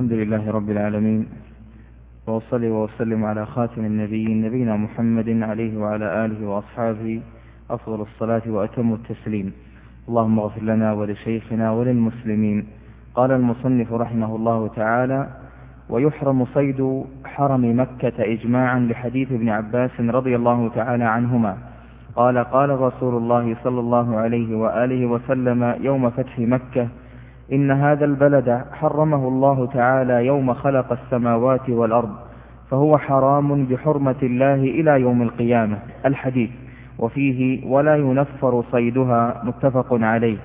الحمد لله رب العالمين وأصلي وأسلم على خاتم النبيين نبينا محمد عليه وعلى آله وأصحابه أفضل الصلاة وأتم التسليم. اللهم اغفر لنا ولشيخنا وللمسلمين. قال المصنف رحمه الله تعالى ويحرم صيد حرم مكة إجماعا لحديث ابن عباس رضي الله تعالى عنهما. قال قال رسول الله صلى الله عليه وآله وسلم يوم فتح مكة إن هذا البلد حرمه الله تعالى يوم خلق السماوات والأرض فهو حرام بحرمة الله إلى يوم القيامة الحديث. وفيه ولا ينفر صيدها متفق عليه.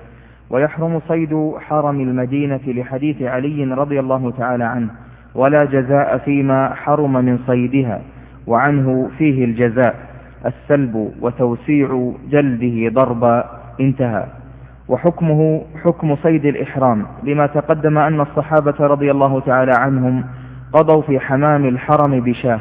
ويحرم صيد حرم المدينة لحديث علي رضي الله تعالى عنه ولا جزاء فيما حرم من صيدها وعنه فيه الجزاء. السلب وتوسيع جلده ضربا انتهى. وحكمه حكم صيد الإحرام لما تقدم أن الصحابة رضي الله تعالى عنهم قضوا في حمام الحرم بشاه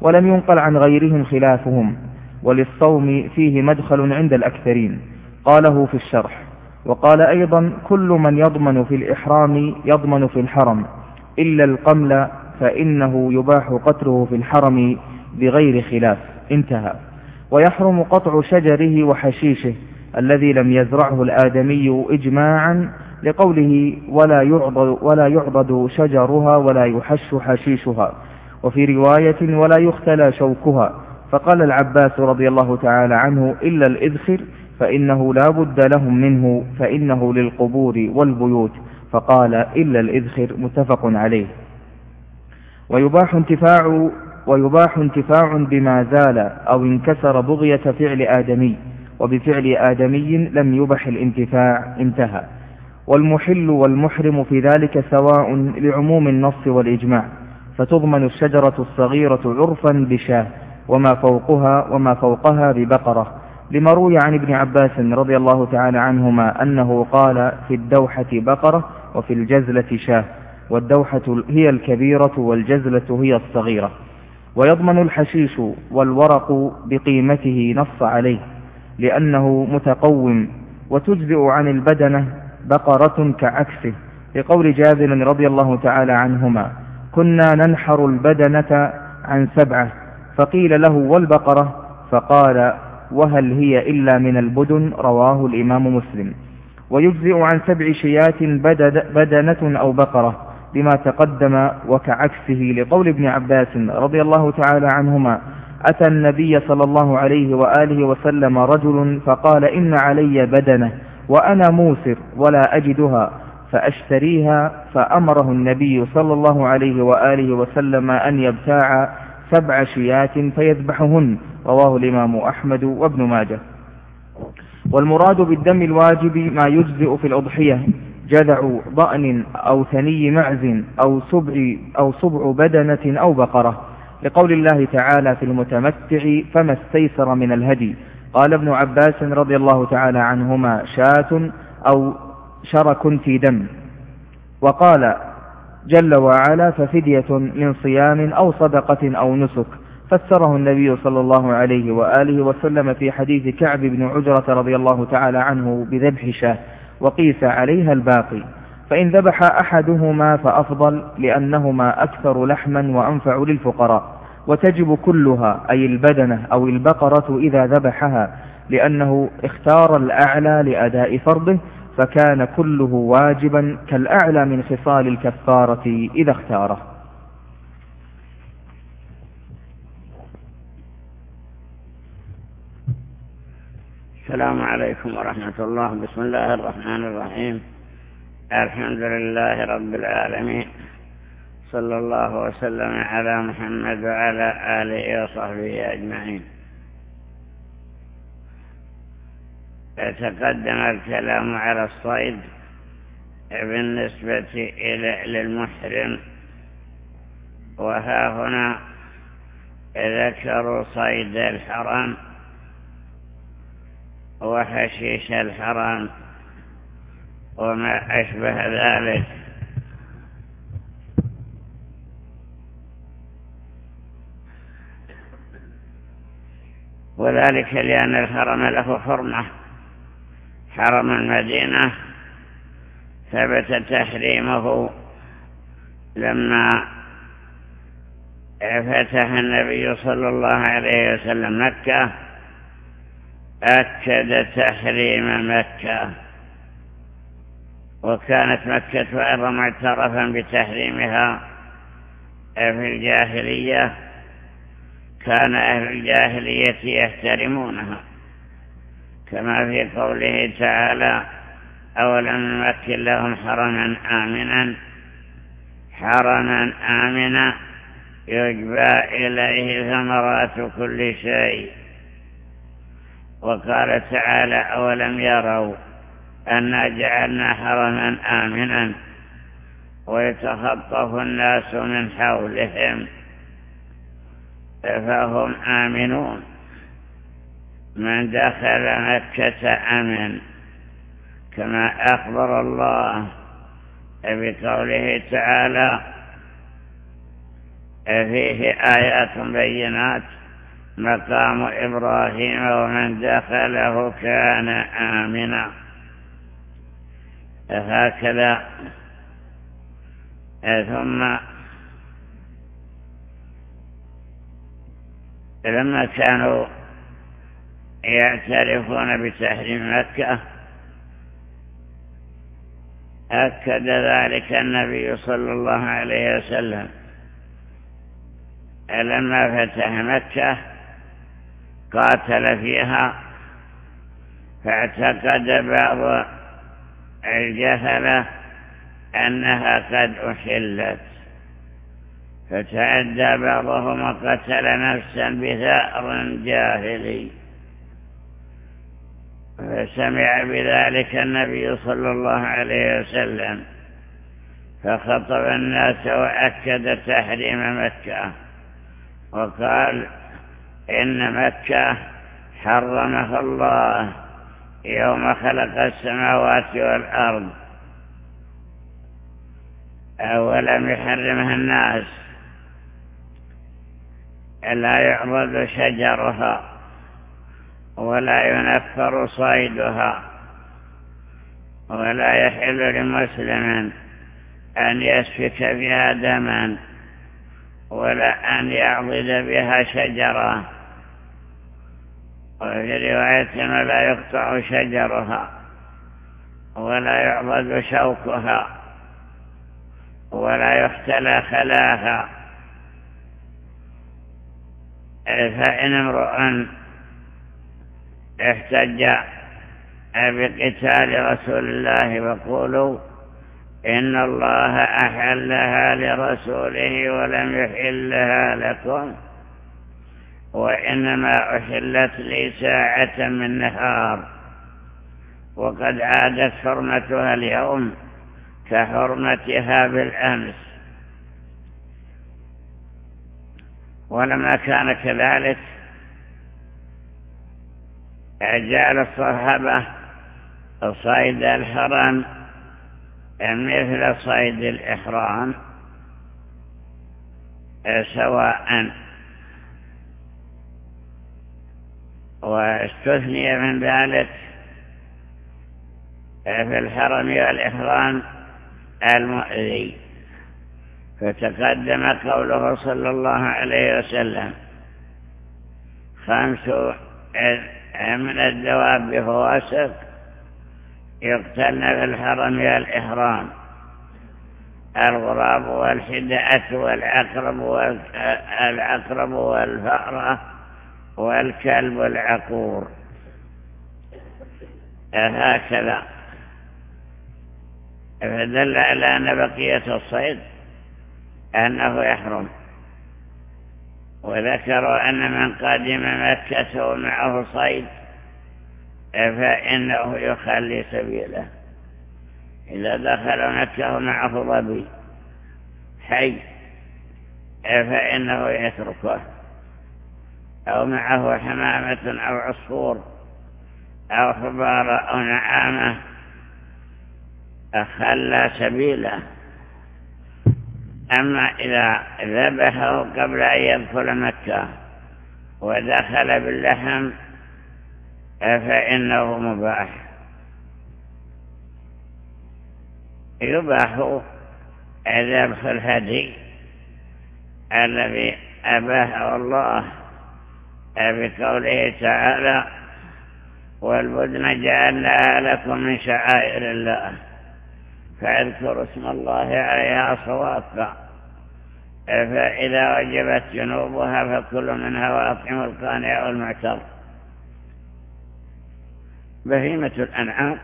ولم ينقل عن غيرهم خلافهم وللصوم فيه مدخل عند الأكثرين قاله في الشرح وقال أيضا كل من يضمن في الإحرام يضمن في الحرم إلا القمل فإنه يباح قتله في الحرم بغير خلاف. انتهى. ويحرم قطع شجره وحشيشه الذي لم يزرعه الآدمي إجماعا لقوله ولا يعضد, ولا يعضد شجرها ولا يحش حشيشها وفي رواية ولا يختلى شوكها. فقال العباس رضي الله تعالى عنه إلا الإذخر فإنه لا بد لهم منه فإنه للقبور والبيوت. فقال إلا الإذخر متفق عليه. ويباح انتفاع ويباح انتفاع بما زال أو انكسر بغية فعل آدمي. وبفعل آدمي لم يبح الانتفاع انتهى. والمحل والمحرم في ذلك سواء لعموم النص والإجماع. فتضمن الشجرة الصغيرة عرفا بشاة وما فوقها وما فوقها ببقرة. لما روي عن ابن عباس رضي الله تعالى عنهما أنه قال في الدوحة بقرة وفي الجزلة شاة والدوحة هي الكبيرة والجزلة هي الصغيرة. ويضمن الحشيش والورق بقيمته نص عليه. لأنه متقوم وتجزئ عن البدنة بقرة كعكسه. لقول جابر رضي الله تعالى عنهما كنا ننحر البدنة عن سبعة. فقيل له والبقرة؟ فقال وهل هي إلا من البدن؟ رواه الإمام مسلم. ويجزئ عن سبع شيات بدنة أو بقرة بما تقدم وكعكسه. لقول ابن عباس رضي الله تعالى عنهما أتى النبي صلى الله عليه وآله وسلم رجل فقال إن علي بدنة وأنا موسر ولا أجدها فأشتريها فأمره النبي صلى الله عليه وآله وسلم أن يبتاع سبع شيات فيذبحهن رواه الإمام أحمد وابن ماجه. والمراد بالدم الواجب ما يجزئ في الأضحية جذع ضأن أو ثني معز أو سبع, أو سبع بدنة أو بقرة. لقول الله تعالى في المتمتع فما استيسر من الهدي؟ قال ابن عباس رضي الله تعالى عنهما شاة أو شرك في دم. وقال جل وعلا ففدية من صيام أو صدقة أو نسك. فسره النبي صلى الله عليه وآله وسلم في حديث كعب بن عجرة رضي الله تعالى عنه بذبح شاة وقيس عليها الباقي. فإن ذبح أحدهما فأفضل لأنهما أكثر لحما وأنفع للفقراء. وتجب كلها أي البدنة أو البقرة إذا ذبحها لأنه اختار الأعلى لأداء فرضه فكان كله واجبا كالأعلى من خصال الكفارة إذا اختاره. السلام عليكم ورحمة الله. بسم الله الرحمن الرحيم. الحمد لله رب العالمين. صلى الله وسلم على محمد وعلى آله وصحبه أجمعين. يتقدم الكلام على الصيد بالنسبة إلى للمحرم. وها هنا ذكروا صيد الحرام وحشيش الحرام. وما أشبه ذلك. وذلك لأن الحرم له حرمة. حرم المدينة. ثبت تحريمه. لما فتح النبي صلى الله عليه وسلم مكة أكد تحريم مكة. وكانت مكة أيضا معترفا بتحريمها. في الجاهلية كان أهل الجاهلية يحترمونها. كما في قوله تعالى أولم نمكن لهم حرما آمنا حرما آمنا يجبى إليه ثمرات كل شيء. وقال تعالى أولم يروا أنا جعلنا حرما آمنا ويتخطف الناس من حولهم فهم آمنون. من دخل مكة أمن كما أخبر الله بقوله تعالى فيه آيات بينات مقام إبراهيم ومن دخله كان آمنا. هكذا. ثم لما كانوا يعترفون بتحريم مكة أكد ذلك النبي صلى الله عليه وسلم. لما فتح مكة قاتل فيها فاعتقد بعض الجهلة أنها قد أحلت. فتعدى بعضهم وقتل نفسا بثأر جاهلي. فسمع بذلك النبي صلى الله عليه وسلم. فخطب الناس وأكد تحريم مكة. وقال إن مكة حرمها الله. يوم خلق السماوات والأرض. ولم يحرمها الناس؟ لا يعرض شجرها ولا ينفر صيدها ولا يحل لمسلم أن يسفك بها دما ولا أن يعضد بها شجرة. وفي رواية ولا يقطع شجرها ولا يعضد شوكها ولا يختلى خلاها. فإن امرؤ احتج بقتال رسول الله وقولوا إن الله أحلها لرسوله ولم يحلها لكم. وإنما أحلت لي ساعة من نهار. وقد عادت حرمتها اليوم كحرمتها بالأمس. ولما كان كذلك جعل الصحابة صيد الحرم مثل صيد الإحرام سواء واستثني من ذلك في الحرم والإحرام المؤذي. فتقدم قوله صلى الله عليه وسلم خمس من الدواب فواسق يقتلن في الحرم والإحرام. الغراب والحدأة والعقرب والعقرب والفأرة والكلب العقور. هكذا فدل على أن بقية الصيد أنه يحرم. وذكروا أن من قادم مكة ومعه صيد فإنه يخلي سبيله. إذا دخل مكة معه ظبي حي فإنه يتركه. أو معه حمامة أو عصفور أو حبار أو نعامة أخلى سبيله أما إذا ذبحه قبل أن يدخل مكة ودخل باللحم فإنه مباح. يباح ذبح الهدي الذي أباهه الله. بقوله تعالى والبدن جعلناها لكم من شعائر الله. فاذكروا اسم الله عليها صوافا فإذا وجبت جنوبها فكل منها واطعم القانع والمعتر. بهيمة الأنعام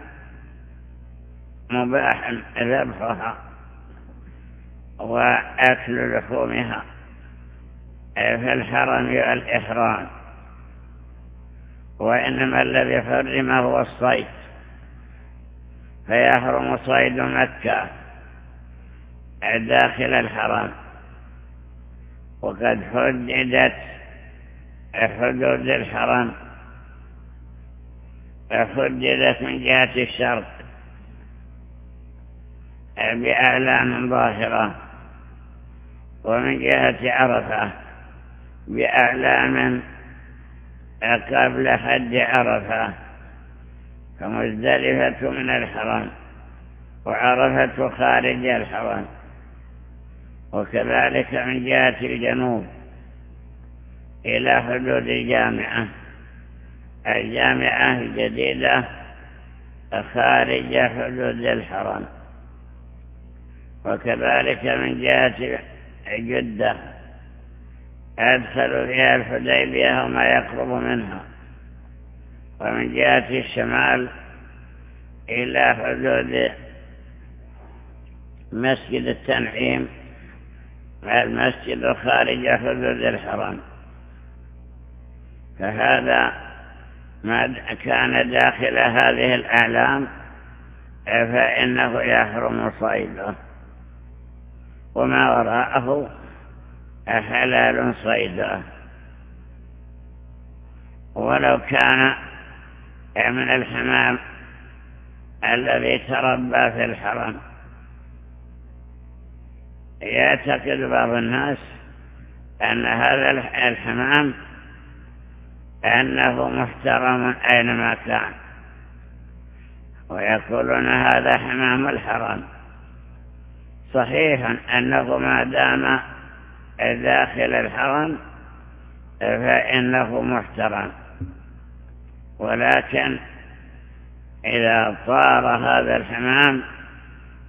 مباح ذبحها وأكل لحومها. في الحرم والإحرام. وإنما الذي حرم هو الصيد. فيحرم صيد مكة داخل الحرم. وقد حددت حدود الحرم. حددت من جهة الشرق بأعلام ظاهرة ومن جهة عرفة بأعلام قبل حد عرفة فمزدلفة من الحرم وعرفة خارج الحرم وكذلك من جهة الجنوب إلى حدود الجامعة. الجامعة الجديدة خارج حدود الحرم وكذلك من جهة جدة. أدخل فيها الحديبية وما يقرب منها. ومن جهة الشمال إلى حدود مسجد التنعيم المسجد الخارج حدود الحرم. فهذا ما كان داخل هذه الأعلام فإنه يحرم صيده. وما وراءه حلال صيده ولو كان من الحمام الذي تربى في الحرم. يعتقد بعض الناس أن هذا الحمام أنه محترم أينما كان. ويقولون هذا حمام الحرم. صحيح أنه ما دام داخل الحرم فإنه محترم. ولكن إذا طار هذا الحمام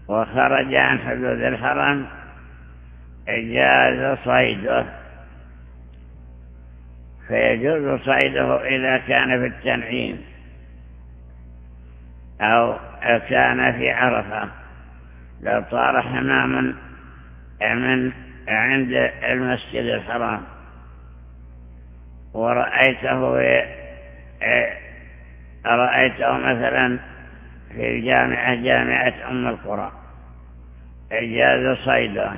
وخرج عن حدود الحرم جاز صيده. فيجوز صيده إذا كان في التنعيم أو كان في عرفة. لو طار حمام من عند المسجد الحرام. ورأيته رأيته مثلا في الجامعة جامعة أم القرى. إجاز صيده.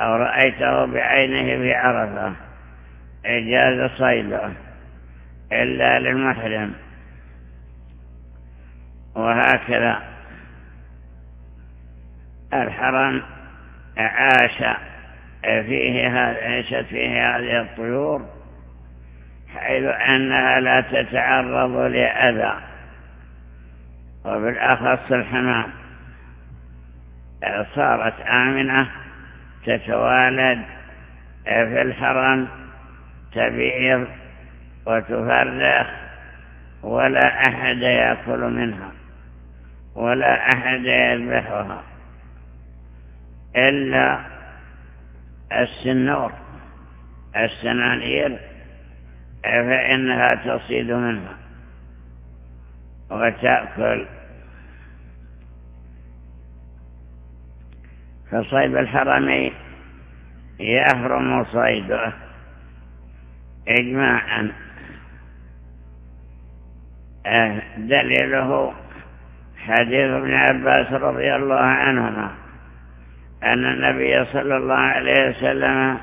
أو رأيته بعينه في عرفة. إجاز صيده. إلا للمحرم. وهكذا. الحرم عاش فيه عاشت فيه هذه الطيور حيث أنها لا تتعرض لأذى. وبالأخص الحمام. صارت آمنة تتوالد في الحرم تبيض وتفرخ ولا أحد يأكل منها ولا أحد يذبحها. إلا السنور السنانير فإنها تصيد منها. وتأكل. فصيد الحرمين يحرم صيده إجماعا. دليله حديث ابن عباس رضي الله عنهما. أن النبي صلى الله عليه وسلم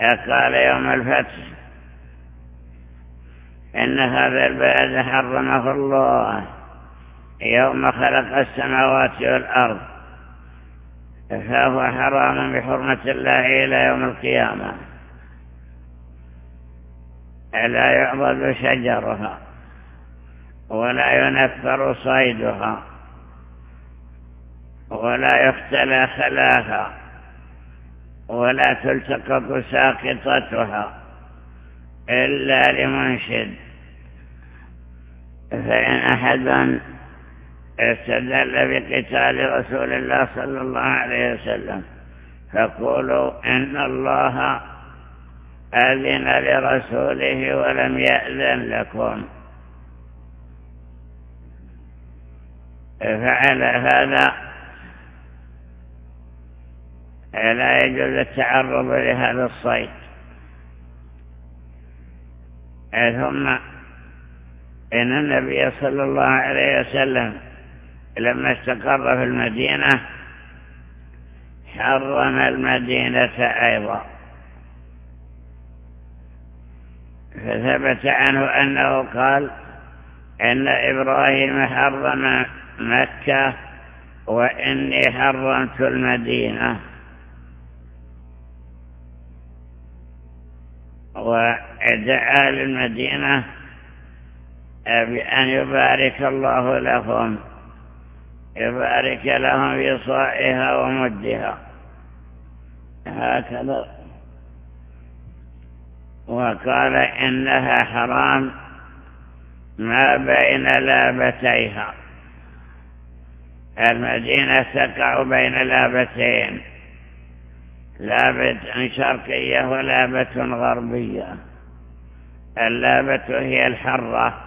قال يوم الفتح إن هذا البلد حرمه الله يوم خلق السماوات والأرض فهو حرام بحرمة الله إلى يوم القيامة. لا يعبد شجرها ولا ينفر صيدها. ولا يختلى خلاها ولا تلتقط ساقطتها إلا لمنشد. فإن أحدا استدل بقتال رسول الله صلى الله عليه وسلم فقولوا إن الله أذن لرسوله ولم يأذن لكم. فعلى هذا لا يجوز التعرض لهذا الصيد. ثم إن النبي صلى الله عليه وسلم لما استقر في المدينة حرم المدينة أيضا. فثبت عنه أنه قال إن إبراهيم حرم مكة وإني حرمت المدينة. ودعا للمدينة بأن يبارك الله لهم يبارك لهم في ومدها هكذا. وقال إنها حرام ما بين لابتيها. المدينة تقع بين لابتين. لابة شرقية ولابة غربية. اللابة هي الحرة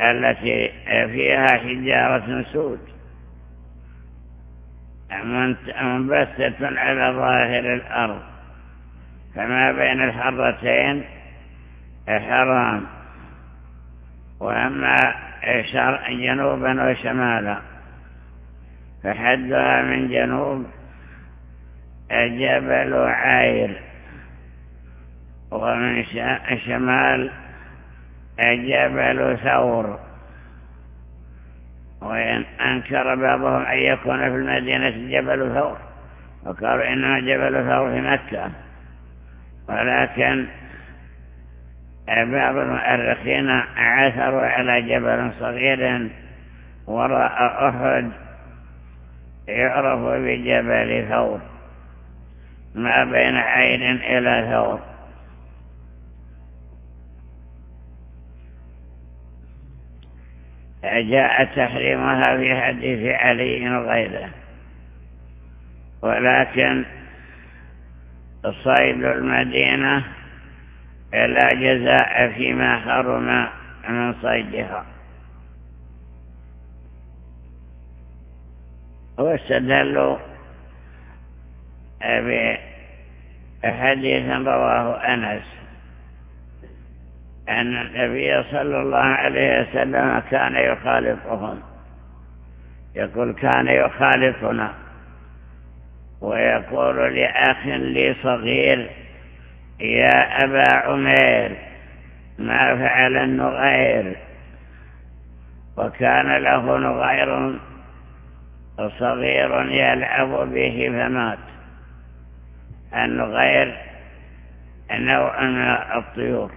التي فيها حجارة سود. منبثة على ظاهر الأرض. فما بين الحرتين حرام. وأما جنوبا وشمالا فحدها من جنوب جبل عاير ومن شمال جبل ثور. وإن أنكر بعضهم أن يكون في المدينة جبل ثور وقالوا إنما جبل ثور في مكة. ولكن بعض المؤرخين عثروا على جبل صغير وراء أحد يعرف بجبل ثور. ما بين عين إلى ثور جاء تحريمها في حديث علي وغيره ولكن صيد المدينة لا جزاء فيما حرم من صيدها. واستدلوا بحديث رواه أنس. أن النبي صلى الله عليه وسلم كان يخالفهم. يقول كان يخالفنا. ويقول لأخ لي صغير يا أبا عمير ما فعل النغير. وكان له نغير صغير يلعب به فمات. النغير نوع من الطيور.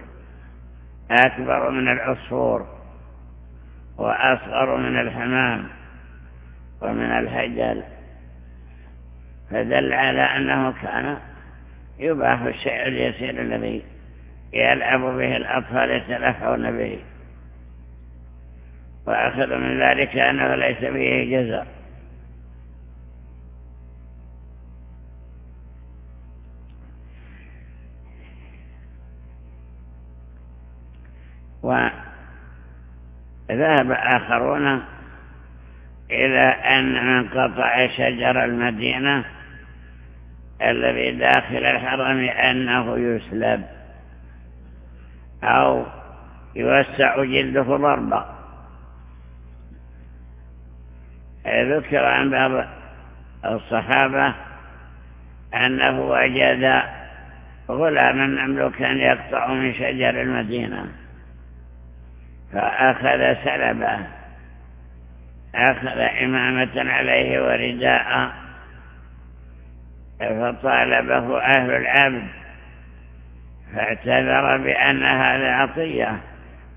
أكبر من العصفور وأصغر من الحمام ومن الحجل. فدل على أنه كان يباح الشيء اليسير الذي يلعب به الأطفال يتلفون به. وأخذ من ذلك أنه ليس به جزاء. وذهب آخرون إلى أن من قطع شجر المدينة الذي داخل الحرم أنه يسلب أو يوسع جلده ضربا ذكر عن بعض الصحابة أنه وجد غلاما مملوكا يقطع من شجر المدينة. فأخذ سلبه أخذ إمامة عليه ورداء فطالبه أهل العبد فاعتذر بأن هذا عطية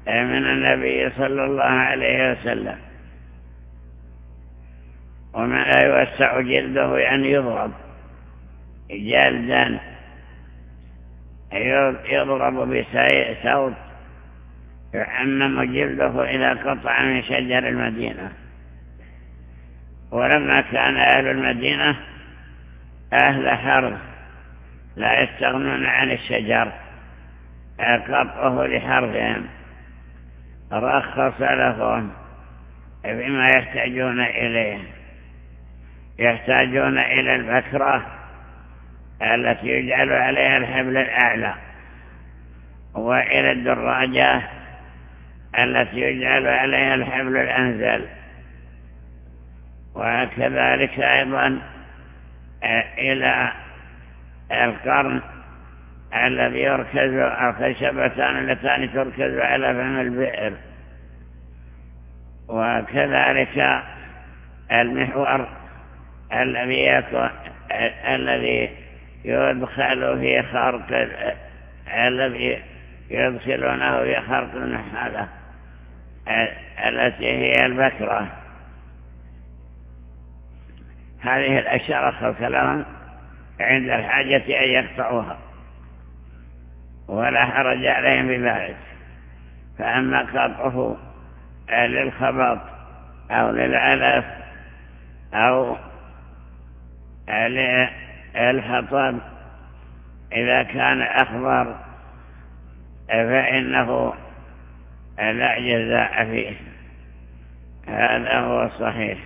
من النبي صلى الله عليه وسلم. وما لا يوسع جلده يعني يضرب جلدا يضرب بصوت يحمم جلده إلى قطع من شجر المدينة. ولما كان أهل المدينة أهل حرث لا يستغنون عن الشجر قطعه لحرثهم رخص لهم بما يحتاجون إليه. يحتاجون إلى البكرة التي يجعل عليها الحبل الأعلى وإلى الدراجة التي يجعل عليها الحبل الأنزل. وكذلك أيضا إلى القرن الذي يركز الخشبتان اللتان تركز على فم البئر. وكذلك المحور الذي الذي يدخل في خرق الذي يدخلونه في خرق النحالة. التي هي البكرة. هذه الأشياء رخص لهم عند الحاجة أن يقطعوها. ولا حرج عليهم بذلك. فأما قطعه للخبط أو للعلف أو للحطب إذا كان أخضر فإنه لا جزاء فيه هذا هو الصحيح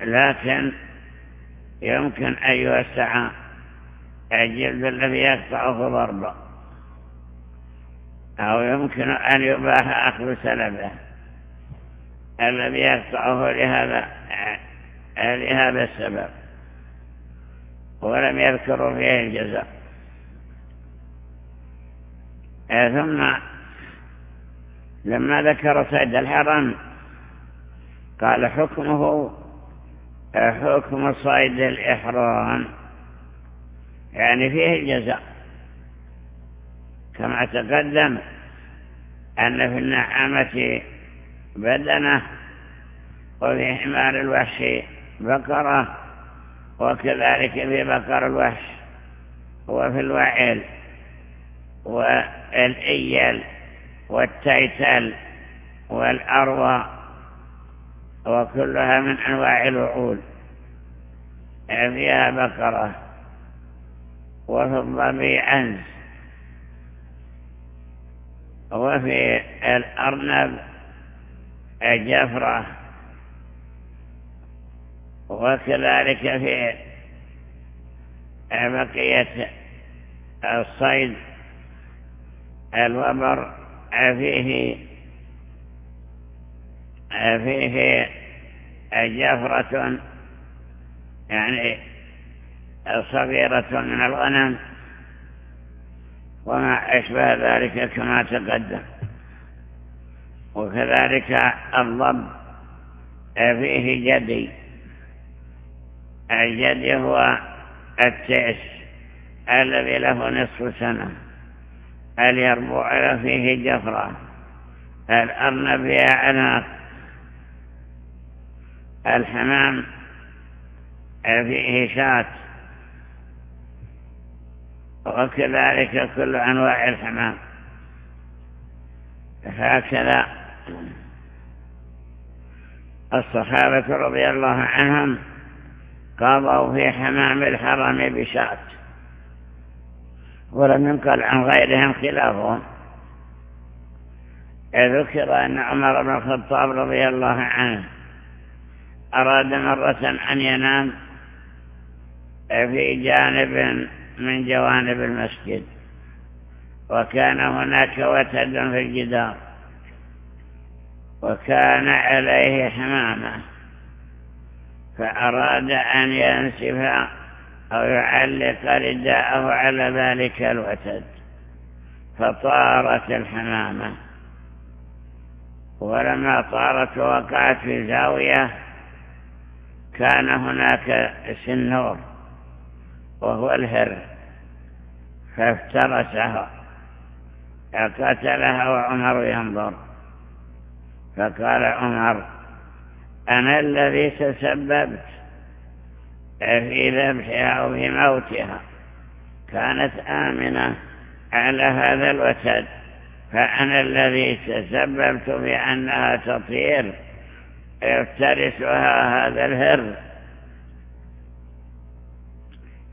لكن يمكن أن يوسع. الجلد الذي يقطعه ضربا. أو يمكن أن يباح أخذ سلبه. الذي يقطعه لهذا لهذا السبب. ولم يذكروا فيه الجزاء. ثم لما ذكر سيد الحرم قال حكمه حكم صيد الإحرام. يعني فيه الجزاء. كما تقدم أن في النعامة بدنة وفي حمار الوحش بقرة وكذلك في بقر الوحش وفي الوعل والإيل والتيتل والأروى وكلها من أنواع الوعول فيها بقرة وفي الضبي عنز وفي الأرنب جفرة وكذلك في بقية الصيد الوبر فيه فيه جفرة يعني صغيرة من الغنم وما أشبه ذلك كما تقدم. وكذلك الضب فيه جدي. الجدي هو التئس الذي له نصف سنة. اليربوع فيه جفرة؟ الأرنب فيها عناق؟ الحمام فيه شات وكذلك كل أنواع الحمام. هكذا الصحابة رضي الله عنهم قضوا في حمام الحرم بشات ولم ينقل عن غيرهم خلافهم. ذكر أن عمر بن الخطاب رضي الله عنه أراد مرة أن ينام في جانب من جوانب المسجد وكان هناك وتد في الجدار وكان عليه حمامة فأراد أن ينسف أو يعلق رداءه على ذلك الوتد فطارت الحمامة. ولما طارت وقعت في زاوية كان هناك سنور وهو الهر فافترسها. قتلها وعمر ينظر فقال عمر أنا الذي تسببت في ذبحها أو في موتها. كانت آمنة على هذا الوتد. فأنا الذي تسببت بأنها تطير يفترسها هذا الهر.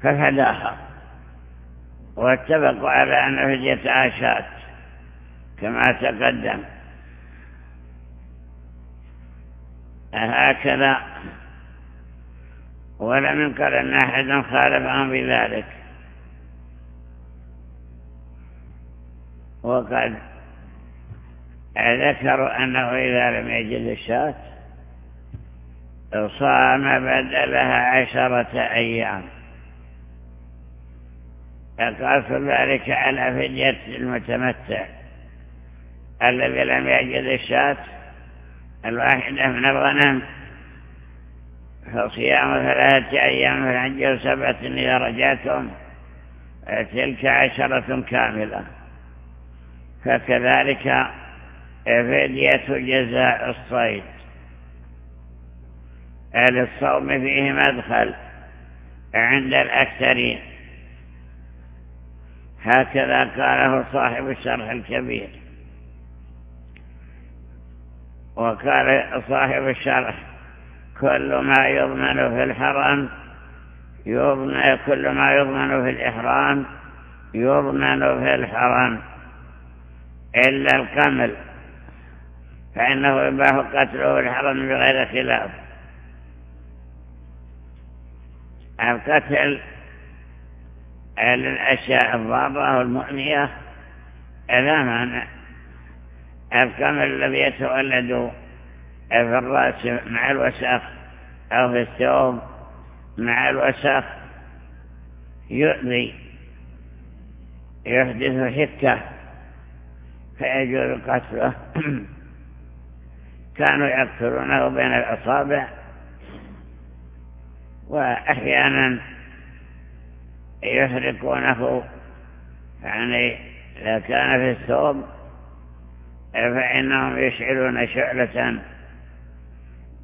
ففداها. واتفقوا على أن فدية عاشات كما تقدم. هكذا ولم ينكر أن أحدا خالفهم بذلك. وقد ذكروا أنه إذا لم يجد الشاة صام بدلها عشرة أيام. فقاس ذلك على فدية المتمتع. الذي لم يجد الشاة الواحدة من الغنم فصيام ثلاثة أيام في الحج وسبعة إذا رجعتم تلك عشرة كاملة. فكذلك فدية جزاء الصيد. للصوم فيه مدخل عند الأكثرين. هكذا قاله صاحب الشرح الكبير. وقال صاحب الشرح كل ما يضمن في الحرم يضمن كل ما يضمن في الإحرام يضمن في الحرم. إلا القمل فإنه يباح قتله في الحرم بغير خلاف. القتل الأشياء الضارة والمؤنية لا مانع القمل الذي يتولد في الرأس مع الوسخ أو في الثوب مع الوسخ. يؤذي يحدث حكة فيجوز قتله. كانوا يقتلونه بين الأصابع وأحيانا يحرقونه. يعني إذا كان في الثوب فإنهم يشعلون شعلة.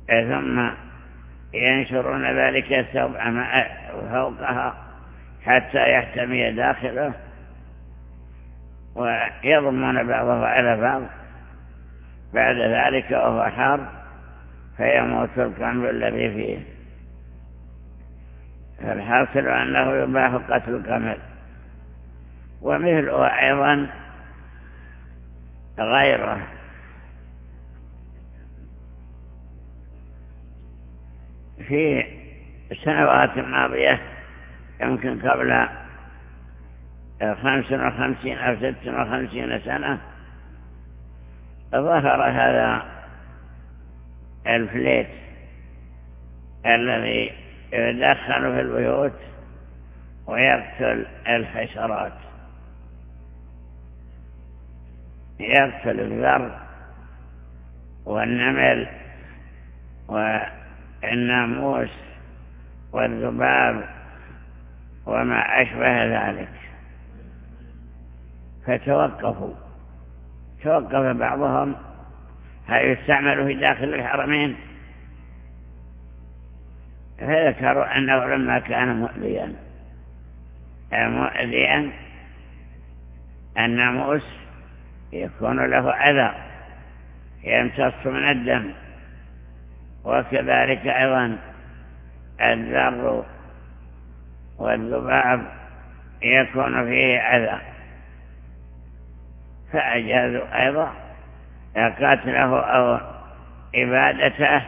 ثم ينشرون ذلك الثوب فوقها حتى يحتمي داخله ويضمون بعضه على بعض. بعد ذلك وهو حار فيموت القلب الذي فيه. فالحاصل أنه يباح قتل القمل ومثله أيضا غيره. في السنوات الماضية يمكن قبل خمس وخمسين أو ست وخمسين سنة ظهر هذا الفليت الذي يدخل في البيوت ويقتل الحشرات. يقتل الذر والنمل والناموس والذباب وما أشبه ذلك. فتوقفوا. توقف بعضهم. هل يستعمل في داخل الحرمين؟ فذكروا أنه لما كان مؤذيا. مؤذيا الناموس يكون له أذى. يمتص من الدم. وكذلك أيضا الذر والذباب يكون فيه أذى. فأجازوا أيضا قتله أو إبادته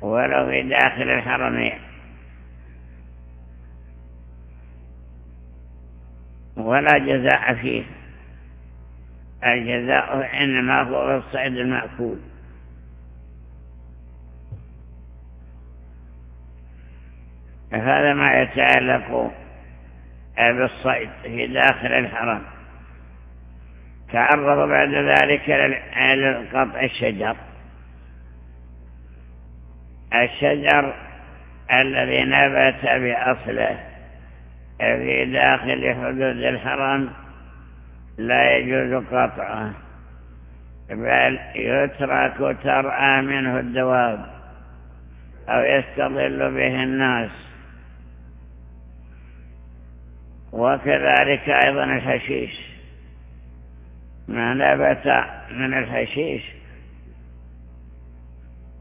ولو في داخل الحرمين ولا جزاء فيه. الجزاء إنما هو الصيد المأكول. هذا ما يتعلق بالصيد في داخل الحرم. تعرض بعد ذلك للقطع الشجر. الشجر الذي نبت بأصله في داخل حدود الحرم لا يجوز قطعه بل يترك ترعى منه الدواب أو يستظل به الناس. وكذلك أيضا الحشيش. ما نبت من الحشيش.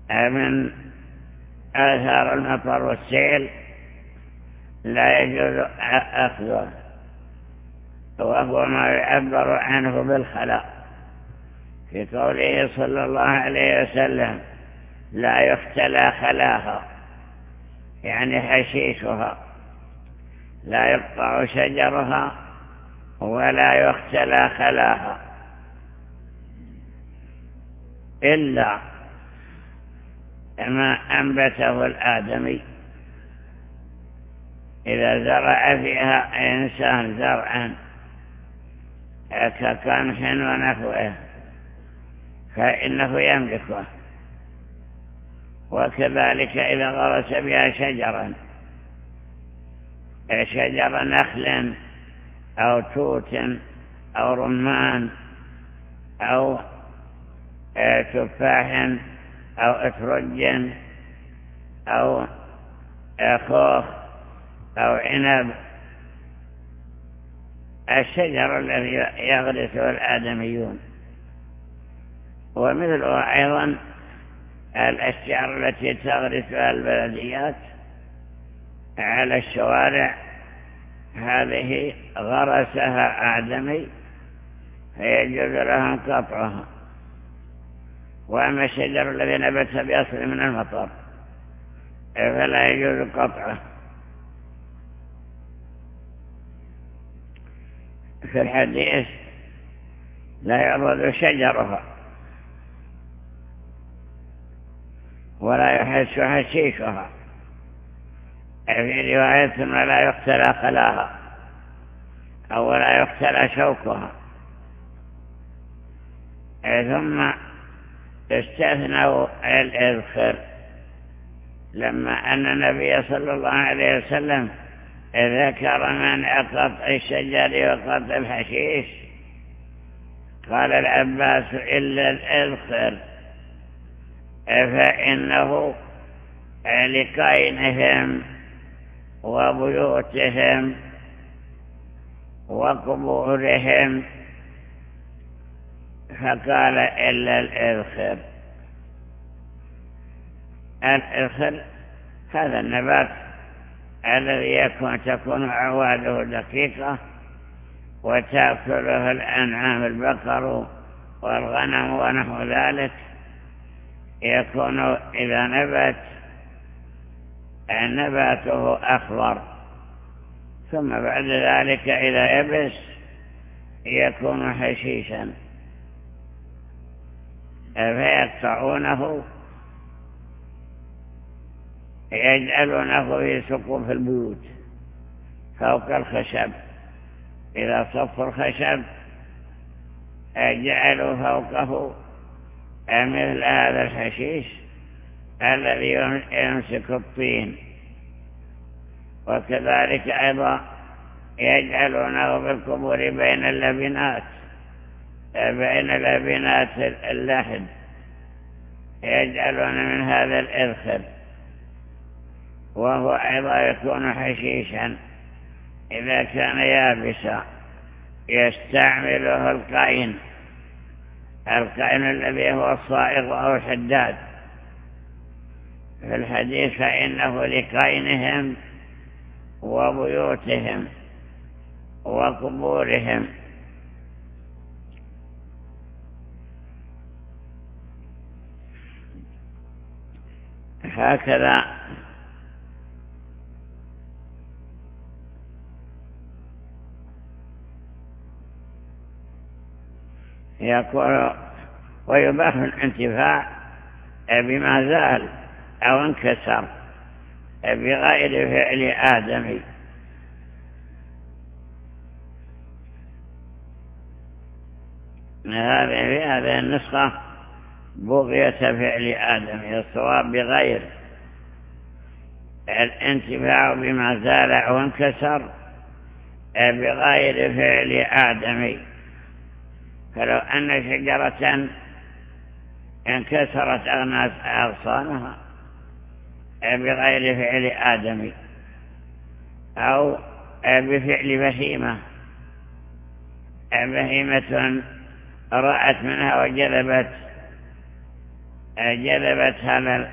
من آثار المطر والسيل لا يجوز أخذه. وهو ما يعبر عنه بالخلاء. في قوله صلى الله عليه وسلم لا يختلى خلاها يعني حشيشها. لا يقطع شجرها ولا يختلى خلاها. إلا ما أنبته الآدمي. إذا زرع فيها إنسان زرعا كقمح ونحوه فإنه يملكه وكذلك إذا غرس بها شجرا شجر نخل أو توت أو رمان أو تفاح أو اترج أو خوخ أو عنب. الشجر الذي يغرسه الآدميون. ومثله أيضا الأشجار التي تغرسها البلديات. على الشوارع. هذه غرسها آدمي فيجوز لهم قطعها وأما الشجر الذي نبت بأصل من المطر فلا يجوز قطعه. في الحديث لا يعرض شجرها ولا يحس حشيشها. في رواية ولا يقتل خلاها أو ولا يقتل شوكها. ثم استثنوا الإذخر لما أن النبي صلى الله عليه وسلم ذكر من قطع الشجر وقطع الحشيش. قال العباس إلا الإذخر. فإنه لكينهم وبيوتهم وقبورهم فقال إلا الإذخر الإذخر هذا النبات الذي يكون تكون عواده دقيقة وتأكله الأنعام البقر والغنم ونحو ذلك. يكون إذا نبت نباته أخضر. ثم بعد ذلك إذا يبس يكون حشيشا. فيقطعونه يجعلونه في سقوف البيوت فوق الخشب. إذا صف الخشب جعلوا فوقه. مثل هذا الحشيش؟ الذي يمسك الطين. وكذلك أيضا يجعلونه بالقبور بين اللبنات بين لبنات اللحد. يجعلون من هذا الإذخر وهو أيضا يكون حشيشا. إذا كان يابسا يستعمله القين القين الذي هو الصائغ أو الحداد في الحديث فإنه لقينهم وبيوتهم وقبورهم. هكذا يقول ويباح الانتفاع بما زال أو انكسر بغير فعل هذه في هذه النسخة بغية فعل آدم الصواب بغير الانتفاع بما زال أو انكسر بغير فعل آدمي فلو أن شجرة انكسرت أغصانها بغير فعل آدمي أو بفعل بهيمة. بهيمة رأت منها وجذبت جذبت هذا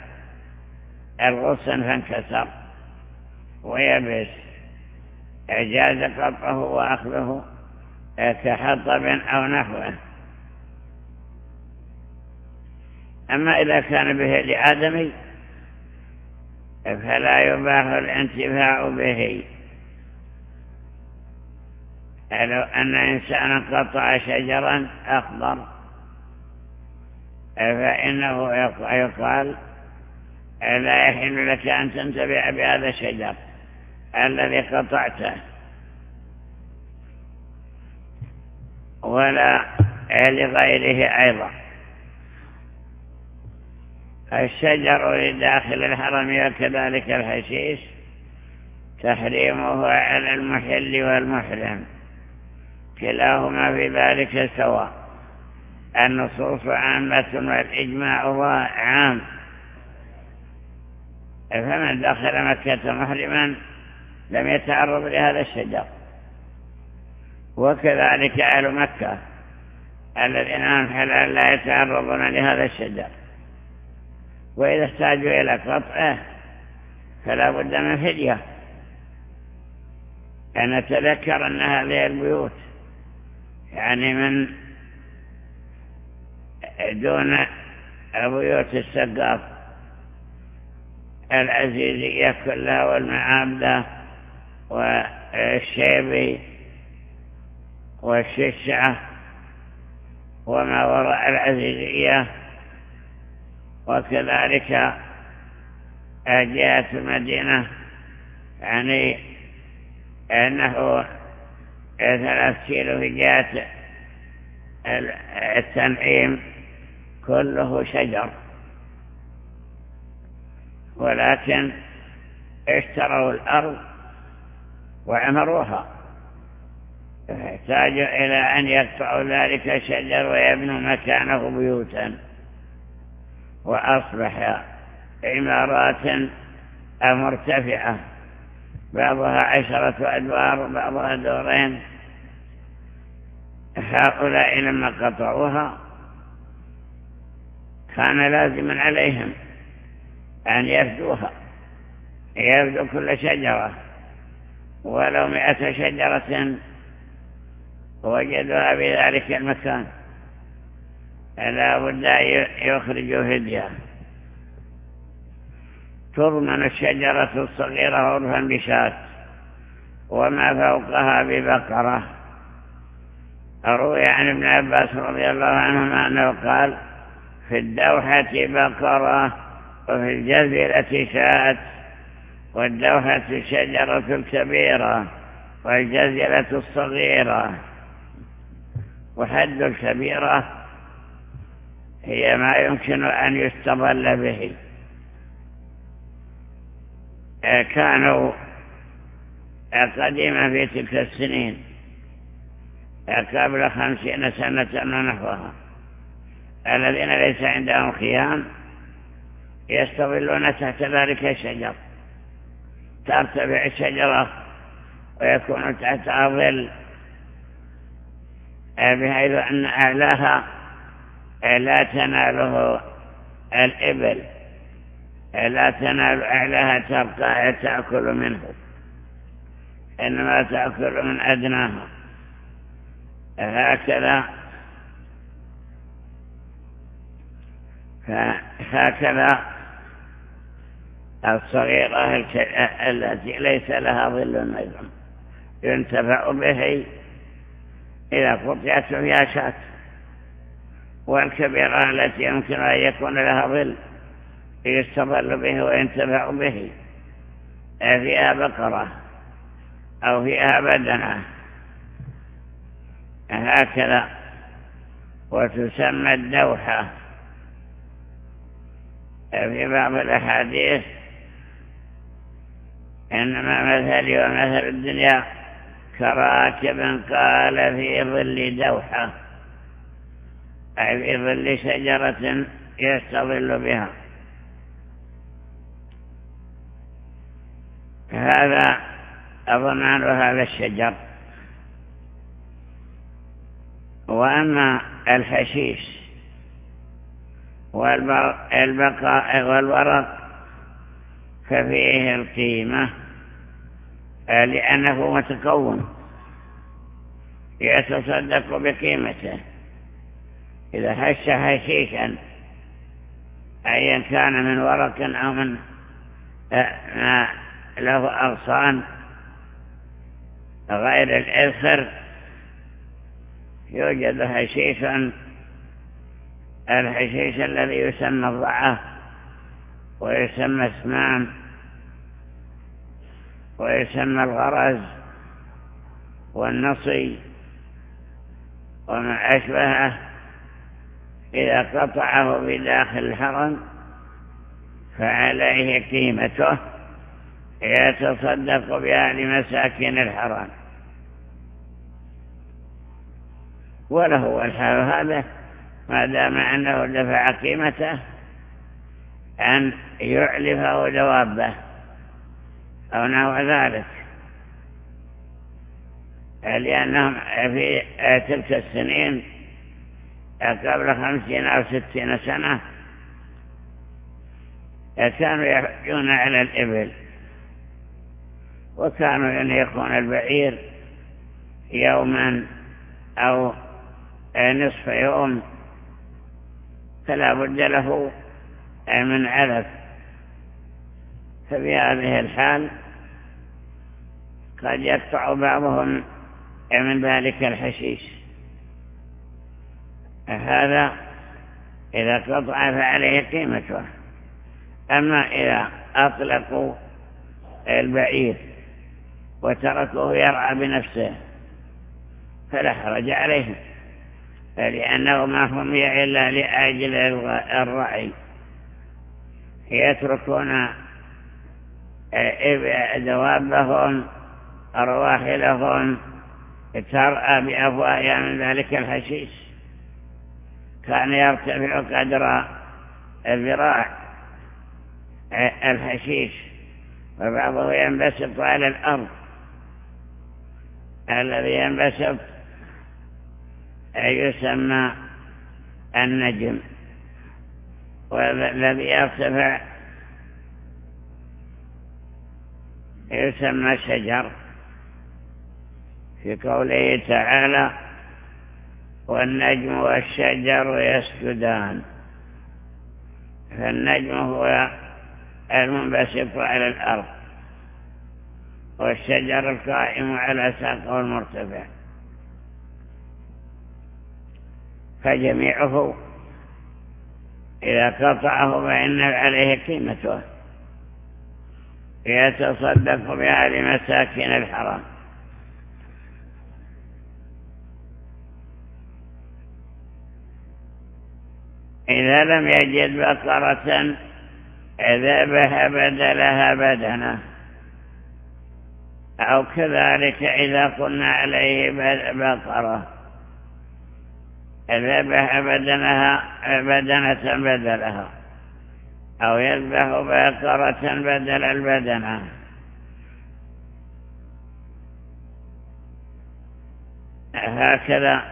الغصن فانكسر ويبس. جاز قطعه وأخذه كحطب أو نحوه. أما إذا كان به لآدمي فلا يباح الانتفاع به. لو أن إنسانا قطع شجرا أخضر. فإنه يقال لا يحل لك أن تنتبع بهذا الشجر الذي قطعته. ولا لغيره أيضا. الشجر لداخل الحرم وكذلك الحشيش تحريمه على المحل والمحرم. كلاهما في ذلك سواء. النصوص عامة والإجماع عام. فمن دخل مكة محرما لم يتعرض لهذا الشجر. وكذلك أهل مكة الذين هم حلال لا يتعرضون لهذا الشجر. وإذا احتاجوا إلى قطعة فلا بد من فدية. أن نتذكر أن هذه البيوت يعني من دون بيوت السقاف العزيزية كلها والمعابدة والشيبي والششعة وما وراء العزيزية. وكذلك جهة المدينة يعني أنه ثلاث كيلو في جهة التنعيم كله شجر. ولكن اشتروا الأرض وعمروها. فاحتاجوا إلى أن يقطعوا ذلك الشجر ويبنوا مكانه بيوتا. وأصبح عمارات مرتفعة. بعضها عشرة أدوار وبعضها دورين. هؤلاء لما قطعوها كان لازما عليهم أن يفدوها. يفدوا كل شجرة. ولو مئة شجرة وجدوها في ذلك المكان. لا بد أن يخرجوا فدية. تضمن الشجرة الصغيرة عرفا بشات وما فوقها ببقرة. روي عن ابن عباس رضي الله عنهما أنه قال في الدوحة بقرة وفي الجزيرة شات والدوحة الشجرة الكبيرة والجزيرة الصغيرة. وحد الكبيرة هي ما يمكن أن يستظل به. كانوا قديما في تلك السنين قبل خمسين سنة ونحوها الذين ليس عندهم خيام يستظلون تحت ذلك الشجر ترتفع الشجرة ويكون تحتها ظل بحيث أن أعلاها لا تناله الإبل لا تنال أعلاها تبقى تأكل منه إنما تأكل من أدناها هكذا فهكذا الصغيرة التي ليس لها ظل أيضا ينتفع به إذا قطعت فيها شات والكبيرة التي يمكن أن يكون لها ظل يستظل به وينتفع به. فيها بقرة أو فيها بدنة هكذا. وتسمى الدوحة. في بعض الأحاديث إنما مثلي ومثل الدنيا. كراكب قال في ظل دوحة. أي في ظل شجرة يستظل بها. هذا ضمان هذا الشجر. وأما الحشيش والبقاء والورق ففيه القيمة لأنه متكون يتصدق بقيمته. إذا هش هشيشا أيا كان من ورق أو من ما له أغصان غير الإذخر يوجد هشيش الحشيش الذي يسمى الضعة ويسمى اسمان ويسمى الغرز والنصي وما أشبهه. إذا قطعه بداخل الحرم فعليه قيمته يتصدق بها لمساكن الحرم وله الحال هذا ما دام أنه دفع قيمته أن يعلفه دوابه أو نحو ذلك. لأنهم في تلك السنين قبل خمسين أو ستين سنة كانوا يحجون على الإبل وكانوا ينهقون البعير يوما أو نصف يوم فلا بد له من علف ففي هذه الحال قد يقطع بعضهم من ذلك الحشيش. هذا إذا قطع فعليه قيمته. أما إذا أطلقوا البعير وتركوه يرعى بنفسه فلا حرج عليهم لأنه ما هم إلا لأجل الرعي يتركون دوابهم رواحلهم ترأى بأفواهها من ذلك الحشيش. كان يرتفع قدر الذراع الحشيش وبعضه ينبسط على الأرض. الذي ينبسط يسمى النجم والذي يرتفع يسمى الشجر في قوله تعالى والنجم والشجر يسجدان. فالنجم هو المنبسط على الأرض والشجر القائم على ساقه المرتفع فجميعه إذا قطعه فإن عليه قيمته. يتصدق بها لمساكن الحرام. إذا لم يجد بقرة ذبح بدلها بدنه. أو كذلك إذا قلنا عليه بقرة ذبح بدنها بدنة بدلها. أو يذبح بقرة بدل البدنة هكذا.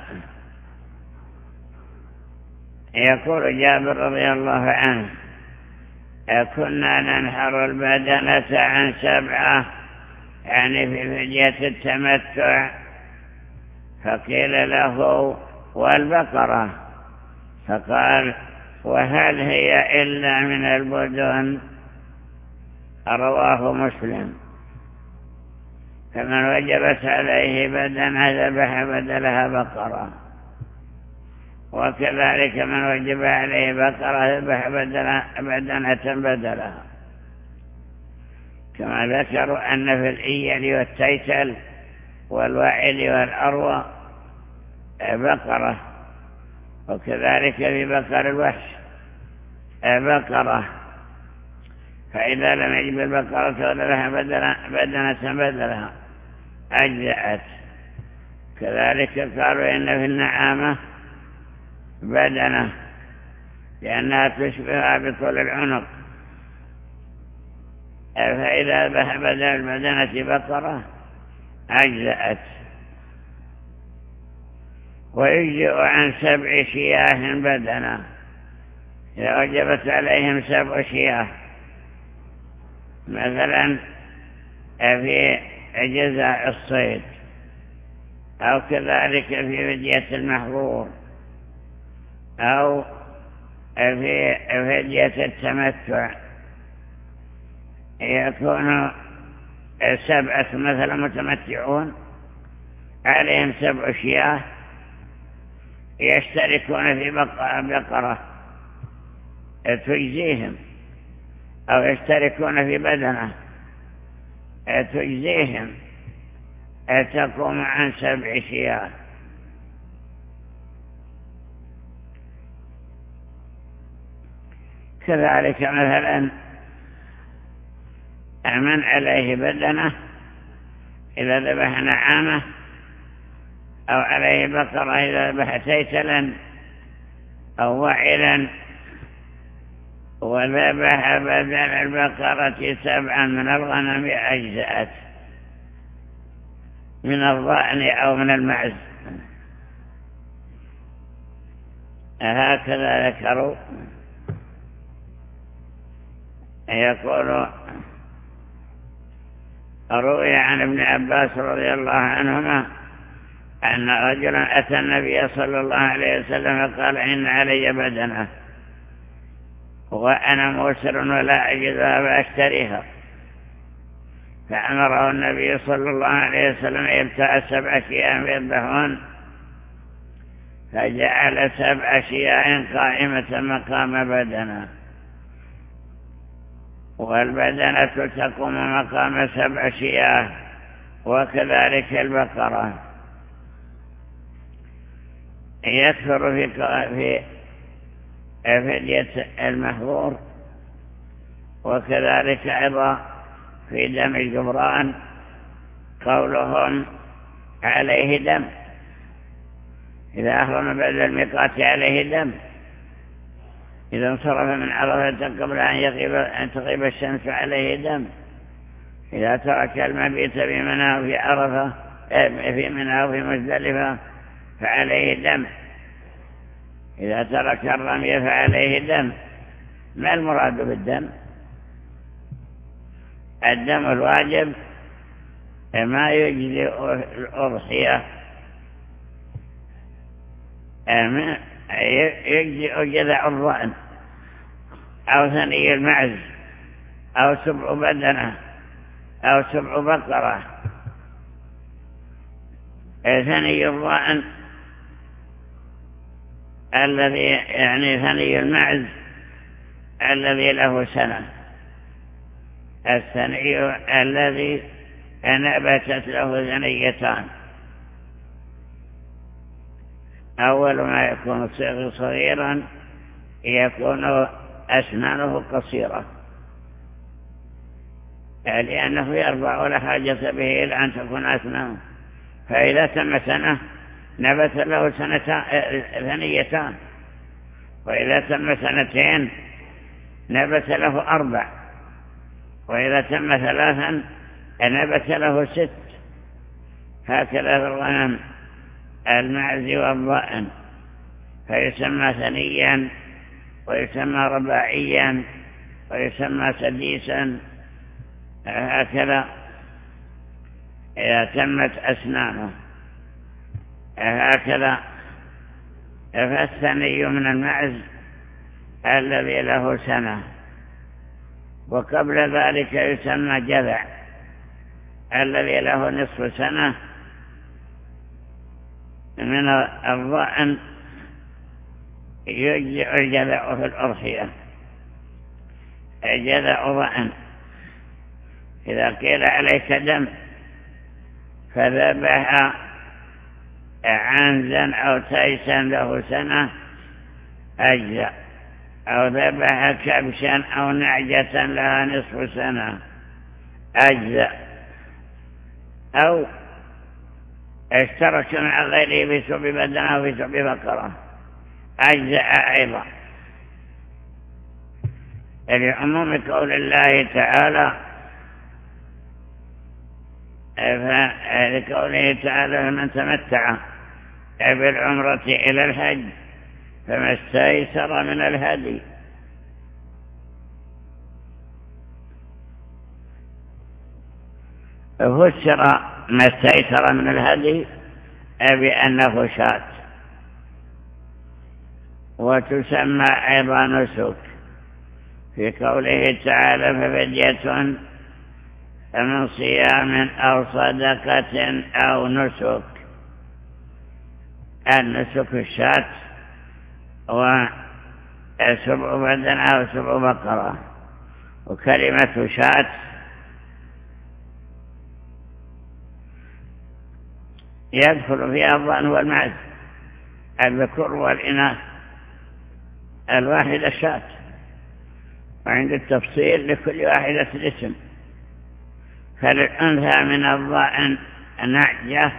يقول جابر رضي الله عنه كنا ننحر البدنة عن سبعة يعني في فدية التمتع. فقيل له والبقرة؟ فقال وهل هي إلا من البدن؟ رواه مسلم. فمن وجبت عليه بدنة ذبح بدلها بقرة. وكذلك من وجب عليه بقرة يذبح بدنة بدلها كما ذكروا أن في الإيل والتيتل والوعل والأروى بقرة وكذلك في بقر الوحش بقرة. فإذا لم يجب البقرة ولها بدنة بدلها أجزأت. كذلك قالوا إن في النعامة بدنه لأنها تشبهها بطول العنق. فإذا ذهب بدل البدنة بقرة أجزأت. ويجزئ عن سبع شياه بدنا إذا وجبت عليهم سبع شياه. مثلا في جزاء الصيد أو كذلك في فدية المحظور. أو في فدية التمتع يكون سبعة مثلا متمتعون عليهم سبع شياه يشتركون في بقرة تجزيهم أو يشتركون في بدنة تجزيهم. تقوم عن سبع شياه كذلك مثلا من عليه بدنه إذا ذبح نعامه أو عليه بقرة إذا ذبح تيتلا أو وعلا وذبح بدل البقرة سبعا من الغنم أجزأت من الضأن أو من المعز. هكذا ذكروا. يقول روي عن ابن عباس رضي الله عنهما أن رجلا أتى النبي صلى الله عليه وسلم فقال إن علي بدنة وأنا موسر ولا أجدها فأشتريها فأمره النبي صلى الله عليه وسلم يبتع سبع شياء يذبحون فجعل سبع شياء قائمة مقام بدنة. والبدنة تقوم مقام سبع شياه وكذلك البقرة. يكثر في في فدية المحظور وكذلك أيضا في دم الجبران قولهم عليه دم. إذا أحرم بعد الميقات عليه دم. إذا انصرف من عرفة قبل أن, يغيب أن تغيب الشمس عليه دم. إذا ترك المبيت في مناه في عرفة في مناه في مزدلفة فعليه دم. إذا ترك الرمي فعليه دم. ما المراد بالدم؟ الدم الواجب ما يجزي الأضحية. يجزئ جذع الظأن أو ثني المعز أو سبع بدنة أو سبع بقرة. ثني الظأن الذي يعني ثني المعز الذي له سنة. الثني الذي نبتت له ثنيتان. أول ما يكون صغيرا يكون أسنانه قصيرة. لأنه يربع ولا حاجة به إلا أن تكون أسنانه. فإذا تم سنة نبت له سنتان ثنيتان. وإذا تم سنتين نبت له أربع. وإذا تم ثلاثا نبت له ست. هكذا الغنم. المعز والضأن فيسمى ثنيا ويسمى رباعيا ويسمى سديسا هكذا إذا تمت أسنانه. هكذا فالثني من المعز الذي له سنة وقبل ذلك يسمى جذع الذي له نصف سنة من الضأن يجزع الجذع في الأضحية جذع ضأن إذا قيل عليك دم فذبح عنزا أو تيسا له سنة أجزأ أو ذبح كبشا أو نعجة لها نصف سنة أجزأ أو اشترك مع غيره في سب بدنه وفي سب بقرة. أجزأ أيضا. لعموم قول الله تعالى لقوله تعالى من تمتع بالعمرة إلى الحج فما استيسر من الهدي. فسر ما استيسر من الهدي بأنه شات وتسمى أيضا نسك. في قوله تعالى ففدية من صيام أو صدقة أو نسك. النسك الشات وسبع بدن أو سبع بقرة. وكلمة شات يدخل فيها الظن والمعز الذكور والإناث الواحدة شات وعند التفصيل لكل واحدة الاسم. فللأنثى من الضائن نعجة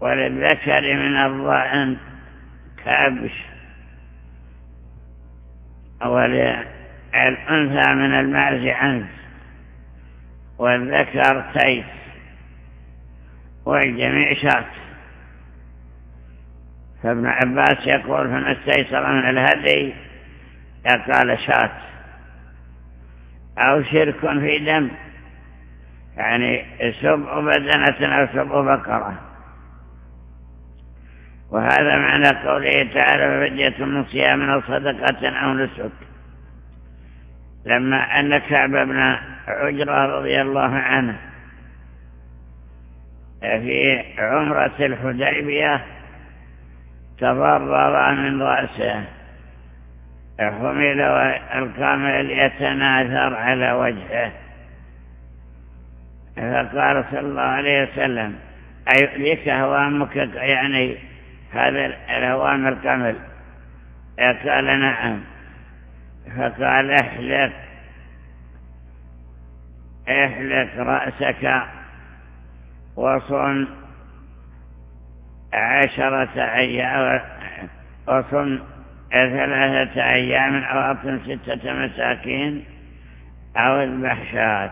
وللذكر من الضائن كبش وللأنثى من المعز عنز والذكر تيس. والجميع شات فابن عباس يقول فما استيسر من الهدي قال شات أو شرك في دم يعني سبع بدنة أو سبع بقرة. وهذا معنى قوله تعالى ففدية من صيام أو صدقة أو نسك. لما أن كعب بن عجرة رضي الله عنه في عمرة الحديبية تضرر من رأسه. حمل الكامل يتناثر على وجهه. فقال صلى الله عليه وسلم أيؤليك هوامك يعني هذا الهوام الكامل؟ قال نعم. فقال احلق احلق رأسك وصن عشرة أيام وصن ثلاثة أيام أو أطن ستة مساكين أو البحشات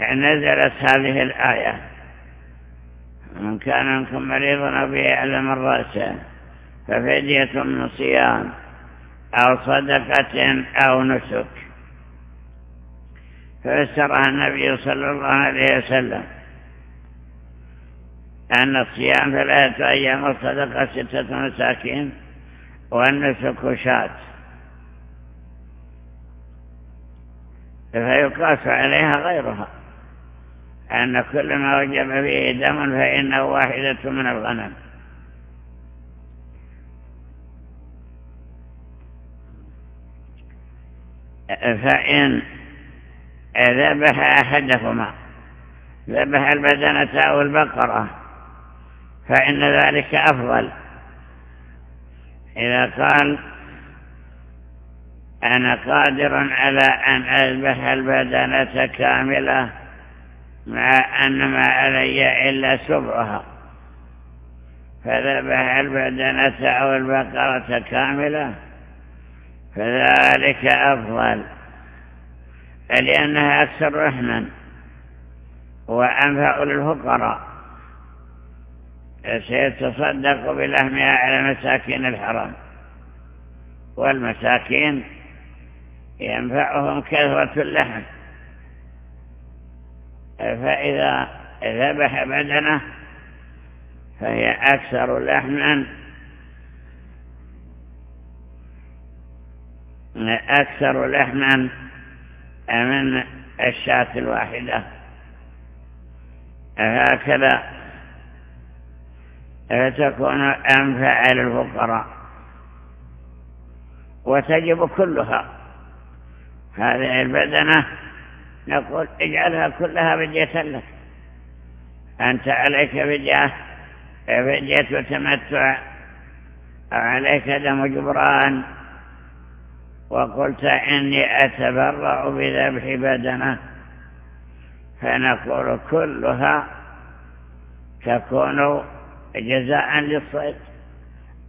نزلت هذه الآية. من كان منكم مريضا أو به يعلم الرأس ففدية من صيام أو صدقة أو نسك. فسرها النبي صلى الله عليه وسلم أن الصيام ثلاثة أيام والصدقة ستة مساكين والنسك شات فيقاس عليها غيرها أن كل ما وجب فيه دم فإنه واحدة من الغنم. فإن ذبح أحدهما. ذبح البدنة أو البقرة. فإن ذلك أفضل. إذا قال أنا قادر على أن أذبح البدنة كاملة مع أن ما علي إلا سبعها. فذبح البدنة أو البقرة كاملة. فذلك أفضل. لأنها أكثر رحما وأنفع للفقراء. سيتصدق بلحمها على مساكين الحرم والمساكين ينفعهم كثرة اللحم. فإذا ذبح بدنه فهي أكثر لحما. أكثر لحما من الشاة الواحدة. هكذا فتكون أنفع للفقراء وتجب كلها. هذه البدنة نقول اجعلها كلها بدية لك. أنت عليك بدية بدية وتمتع أو عليك دم جبران. وقلت إني أتبرع بذبح بدنه. فنقول كلها تكون جزاء للصيد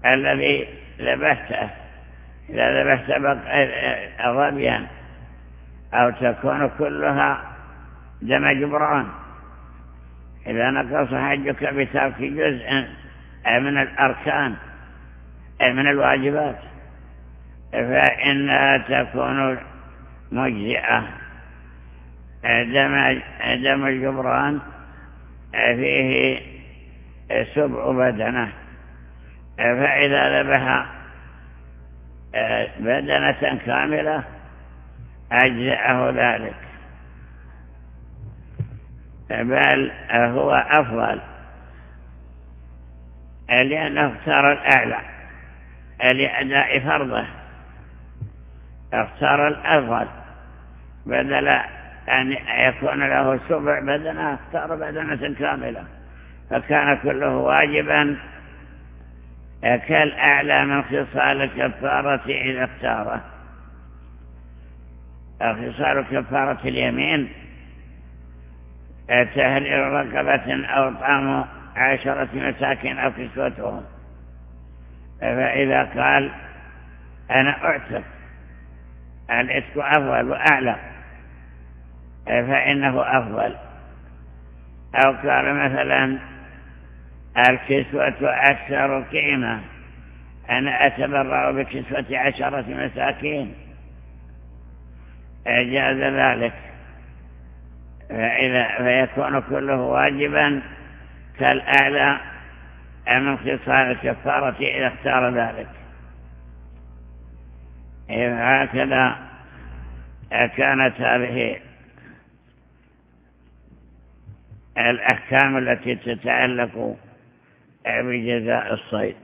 الذي ذبحته. إذا ذبحت ظبيا أو تكون كلها دم جبران. إذا نقص حجك بترك جزء من الأركان من الواجبات. فإنها تكون مجزئة. دم, الجبران فيه سبع بدنة. فإذا ذبح بدنة كاملة أجزأه ذلك. بل هو أفضل. لأنه اختار الأعلى لأداء فرضه. اختار الأفضل. بدل أن يكون له سبع بدنة اختار بدنة كاملة. فكان كله واجبا. كالأعلى من خصال الكفارة إذا اختاره. خصال كفارة اليمين. تهرير رقبة أو طعام عشرة مساكين أو كسوتهم. فإذا قال أنا أعتق. العتق أفضل وأعلى. فإنه أفضل. أو قال مثلا الكسوة أكثر قيمة. أنا أتبرع بكسوة عشرة مساكين. جاز ذلك. فإذا فيكون كله واجبا كالأعلى من خصال الكفارة إذا اختار ذلك. هكذا كانت هذه الأحكام التي تتعلق بجزاء الصيد.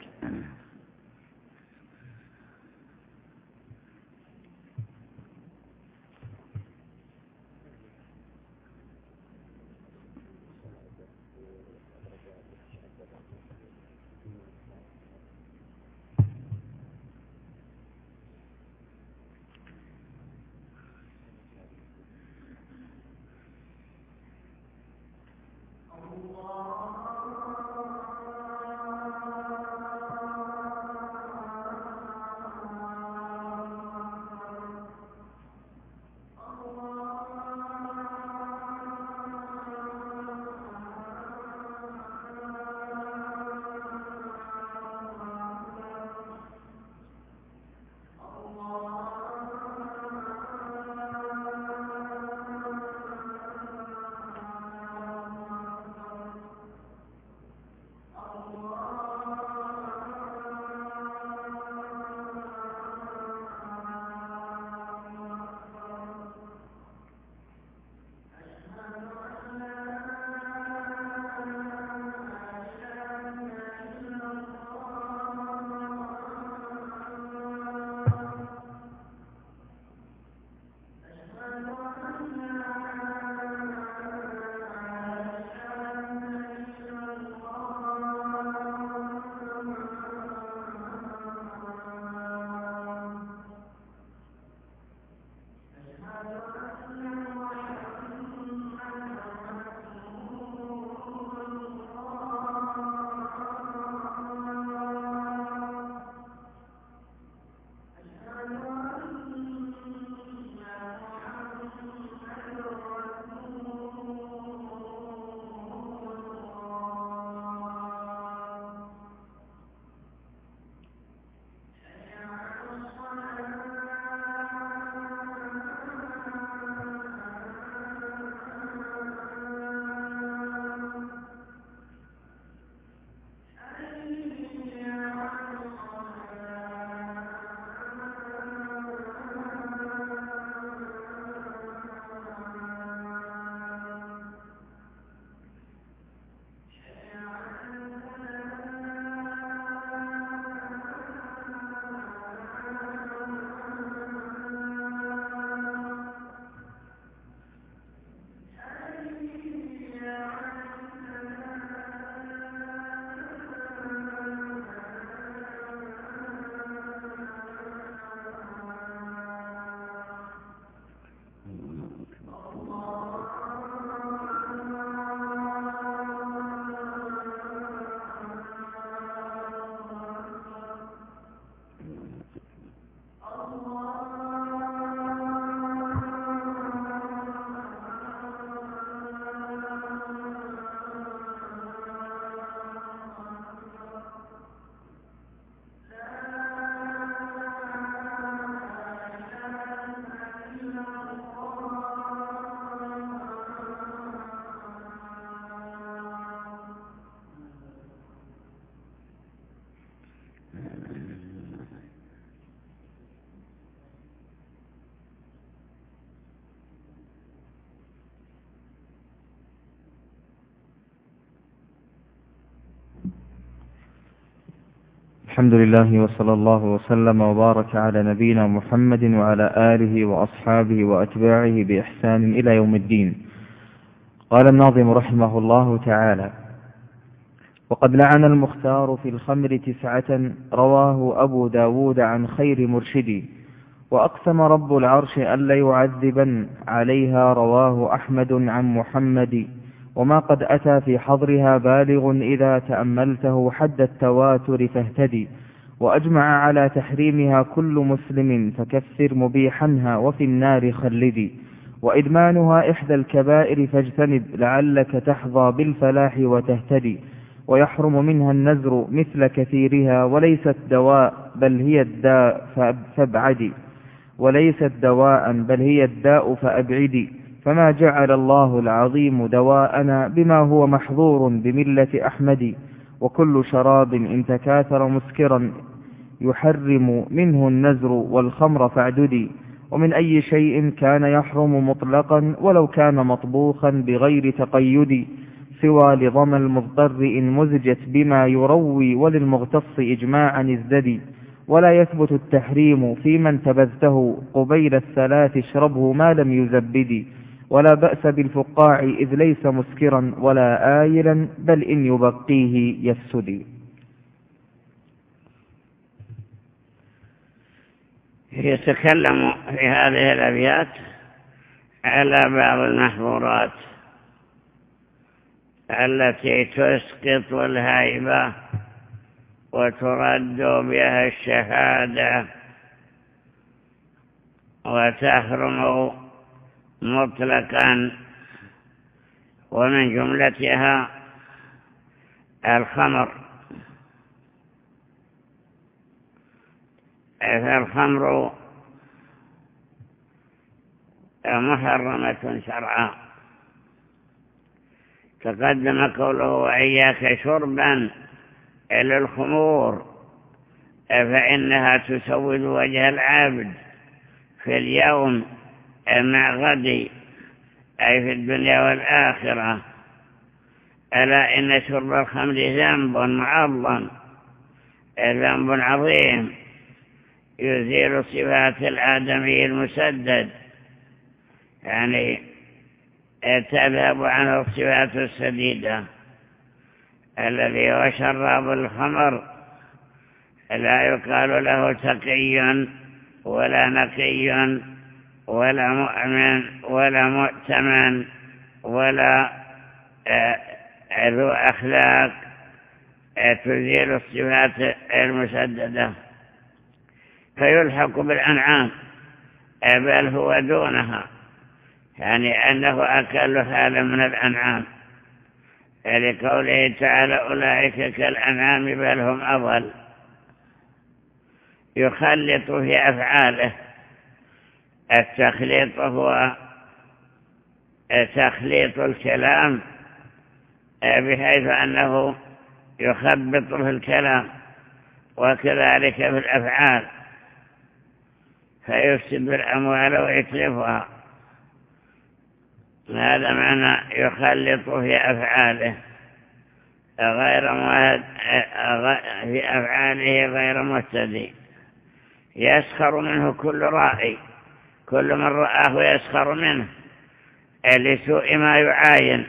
الحمد لله وصلى الله وسلم وبارك على نبينا محمد وعلى آله وأصحابه وأتباعه بإحسان إلى يوم الدين. قال الناظم رحمه الله تعالى وقد لعن المختار في الخمر تسعة رواه أبو داود عن خير مرشدي وأقسم رب العرش ألا يعذبا عليها رواه أحمد عن محمد وما قد أتى في حضرها بالغ إذا تأملته حد التواتر فاهتدي وأجمع على تحريمها كل مسلم فكثر مبيحنها وفي النار خلدي وإدمانها إحدى الكبائر فاجتنب لعلك تحظى بالفلاح وتهتدي ويحرم منها النزر مثل كثيرها وليست دواء بل هي الداء فابعدي وليست دواء بل هي الداء فأبعدي. فما جعل الله العظيم دواءنا بما هو محظور بملة أحمد وكل شراب إن تكاثر مسكرا يحرم منه النزر والخمر فاعددي ومن أي شيء كان يحرم مطلقا ولو كان مطبوخا بغير تقيد سوى لضم المضطر إن مزجت بما يروي وللمغتص إجماعا ازددي. ولا يثبت التحريم في من تبذته قبيل الثلاث اشربه ما لم يزبد ولا بأس بالفقاع إذ ليس مسكرا ولا آيلا بل إن يبقيه يفسد. يتكلم في هذه الأبيات على بعض المحظورات التي تسقط الهيبة وترد بها الشهادة وتحرم مطلقا ومن جملتها الخمر. فالخمر محرمة شرعا. تقدم قوله وإياك شربا إلى الخمور فإنها تسود وجه العبد في اليوم. مع غدي أي في الدنيا والآخرة. ألا إن شرب الخمر ذنب معظم ذنب عظيم يزيل صفات الآدمي المسدد. يعني تذهب عنه الصفات السديدة الذي هو شراب الخمر لا يقال له تقي ولا نقي. ولا مؤمن ولا مؤتمن ولا آه، ذو أخلاق آه، تزيل الصفات المسددة فيلحق بالأنعام آه، بل هو دونها يعني أنه أكل حالا من الأنعام. لقوله تعالى أولئك كالأنعام بل هم أضل. يخلط في أفعاله. التخليط هو تخليط الكلام بحيث أنه يخبط في الكلام وكذلك في الأفعال فيفسد الأموال ويتلفها هذا معنى يخلط في أفعاله. غير مهد في أفعاله غير مهتدي. يسخر منه كل رائي. كل من رآه يسخر منه. لسوء ما يعاين؟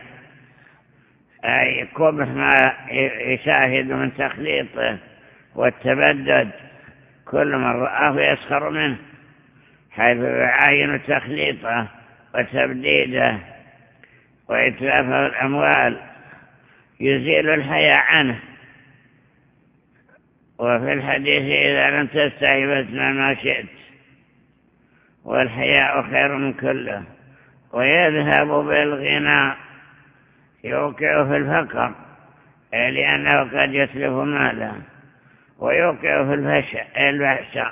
أي قبح ما يشاهد من تخليطه والتبدد كل من رآه يسخر منه حيث يعاين تخليطه وتبديده. وإتلافه الأموال يزيل الحياء عنه. وفي الحديث إذا لم فاسمع ما شئت. والحياء خير من كله. ويذهب بالغنى يوقع في الفقر لأنه قد يتلف ماله. ويوقع في الفحشة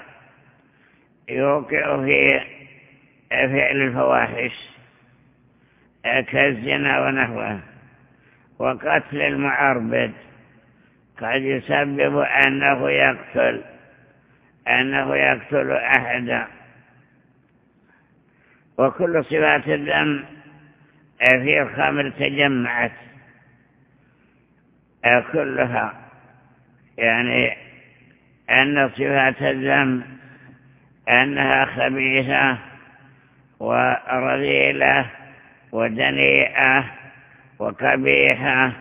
يوقع في فعل الفواحش كالزنا ونحوه. وقتل المعربد قد يسبب أنه يقتل أنه يقتل أحدا. وكل صفات الدم في الخمر تجمعت كلها. يعني أن صفات الذنب أنها خبيثة ورذيلة ودنيئة وقبيحة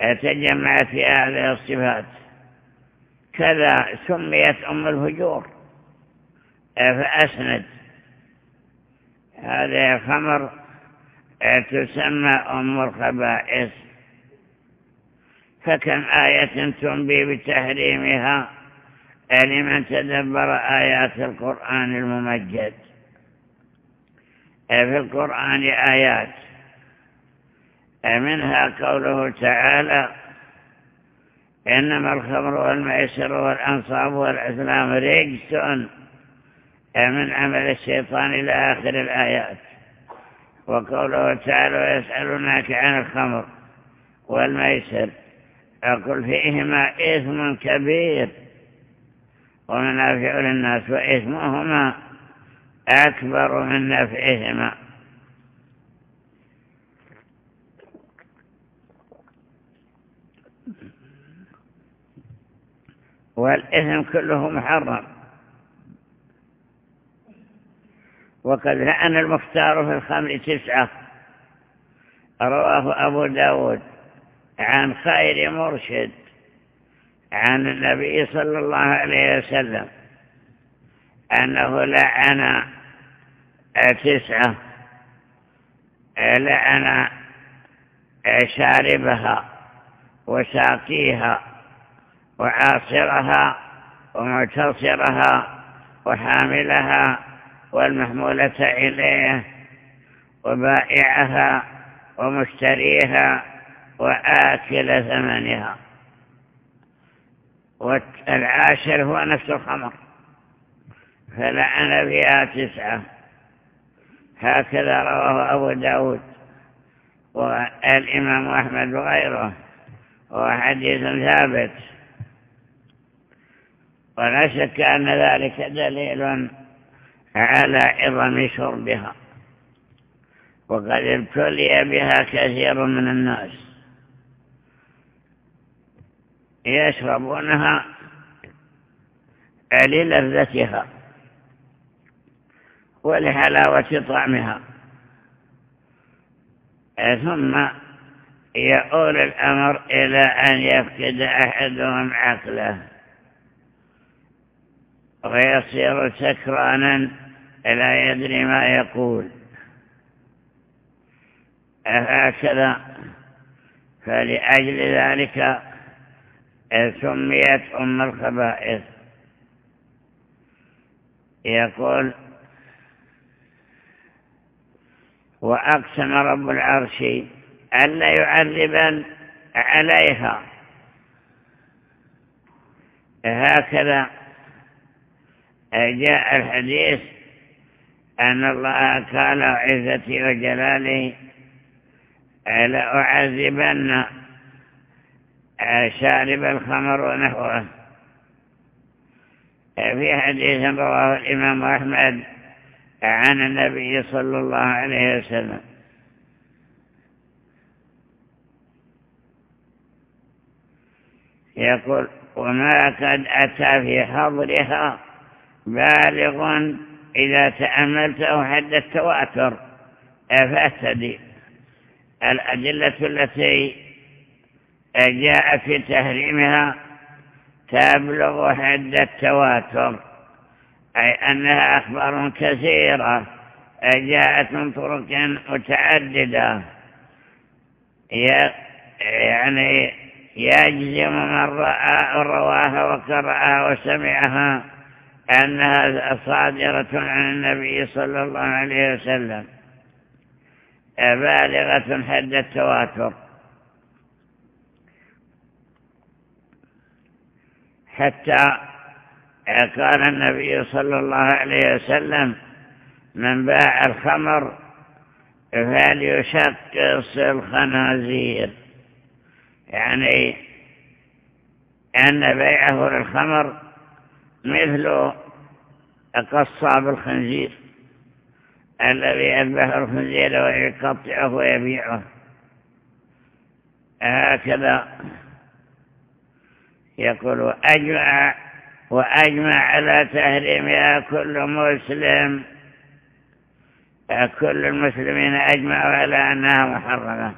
تجمعت في هذه الصفات. كذا سميت أم الفجور فأسند. هذه الخمر تسمى أم الخبائث. فكم آية تنبي بتحريمها؟ لمن تدبر آيات القرآن الممجد. في القرآن آيات. منها قوله تعالى إنما الخمر والميسر والأنصاب والأسلام رجس من عمل الشيطان إلى آخر الآيات. وقوله تعالى يسألونك عن الخمر والميسر. أقول فيهما إثم كبير. ومنافع للناس وإثمهما أكبر من نفعهما. والإثم كله محرم. وقد لأن المختار في الخمر تسعة. رواه أبو داود عن خير مرشد عن النبي صلى الله عليه وسلم أنه لعن تسعة لعن شاربها وساقيها وعاصرها ومعتصرها وحاملها والمحمولة إليه وبائعها ومشتريها وآكل ثمنها. والعاشر هو نفس الخمر. فلعن بها تسعة. هكذا رواه أبو داود والإمام أحمد وغيره هو حديث ثابت. ولا شك أن ذلك دليل على عظم شربها. وقد ابتلي بها كثير من الناس. يشربونها للذتها ولحلاوة طعمها. ثم يؤول الأمر إلى أن يفقد أحدهم عقله. ويصير سكرانا لا يدري ما يقول. هكذا فلأجل ذلك سميت أم الخبائث. يقول وأقسم رب العرش ألا يعذبا عليها. هكذا. جاء الحديث أن الله قال عزتي وجلالي لأعذبن شارب الخمر ونحوه. في حديث رواه الإمام أحمد عن النبي صلى الله عليه وسلم. يقول وما قد أتى في حضرها بالغ إذا تأملته حد التواتر. فاهتدي الأدلة التي جاء في تهريمها تبلغ حد التواتر أي أنها أخبار كثيرة جاءت من طرق متعددة. يعني يجزم من رأى رواها وقرأها وسمعها. أنها صادرة عن النبي صلى الله عليه وسلم. بالغة حد التواتر. حتى قال النبي صلى الله عليه وسلم من باع الخمر فليشقص الخنازير. يعني أن بيعه للخمر مثل قصاب الخنزير الذي يذبح الخنزير ويقطعه ويبيعه. هكذا يقول أجمع وأجمع على تهريمها كل مسلم كل المسلمين أجمعوا على أنها محرمة.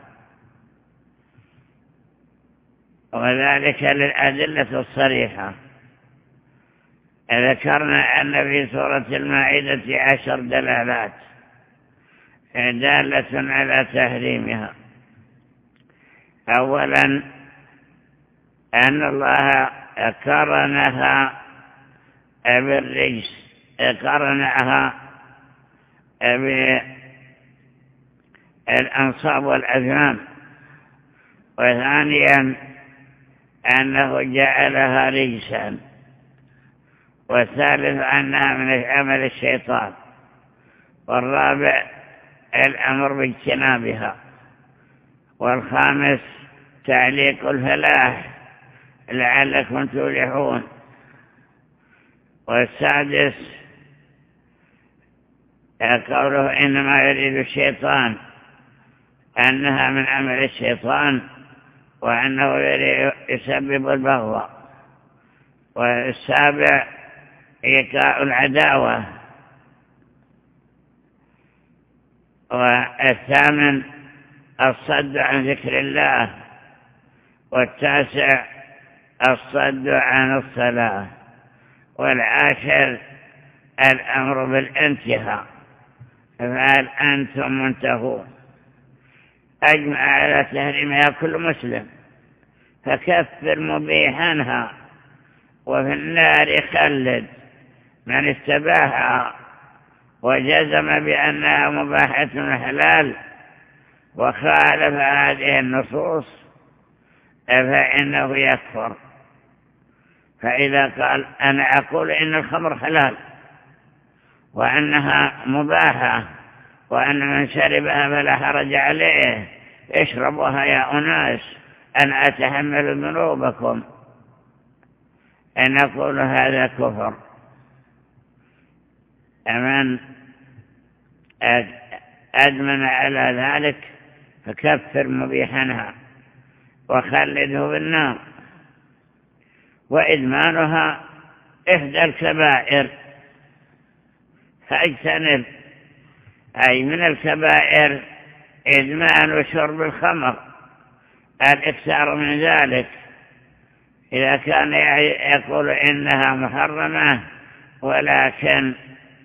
وذلك للأدلة الصريحة. ذكرنا أن في سورة المائدة عشر دلالات دالة على تحريمها. أولا أن الله قرنها بالرجس قرنها بالأنصاب والأذنان وثانيا أنه جعلها رجسا. والثالث أنها من عمل الشيطان والرابع الأمر باجتنابها والخامس تعليق الفلاح لعلكم تولحون والسادس قوله إنما يريد الشيطان أنها من عمل الشيطان وأنه يسبب البغض والسابع إيقاع العداوة. والثامن الصد عن ذكر الله. والتاسع الصد عن الصلاة. والعاشر الأمر بالانتهاء. فهل أنتم منتهون. أجمع على تهريمها كل مسلم. فكفر مبيحنها وفي النار خلد. من استباحها وجزم بأنها مباحة حلال وخالف هذه النصوص فإنه يكفر. فإذا قال أنا أقول إن الخمر حلال وأنها مباحة وأن من شربها فلا حرج عليه اشربوها يا أناس أنا أتحمل ذنوبكم. أن أقول هذا كفر. أمن أدمن على ذلك فكفر مبيحنها وخلده بالنار. وإدمانها إحدى الكبائر. فاجتنب. أي من الكبائر إدمان شرب الخمر. الإكثار من ذلك. إذا كان يقول إنها محرمة ولكن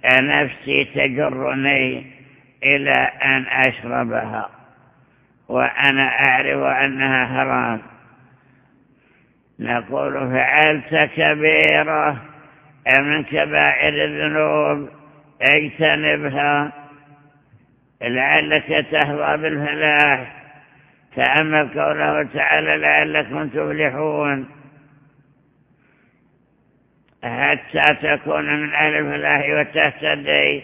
نفسي تجرني إلى أن أشربها وأنا أعرف أنها حرام. نقول فعلت كبيرة من كبائر الذنوب؟ اجتنبها. لعلك تهوى بالفلاح. تأمل قوله تعالى لعلكم تفلحون. حتى تكون من أهل الفلاح وتهتدي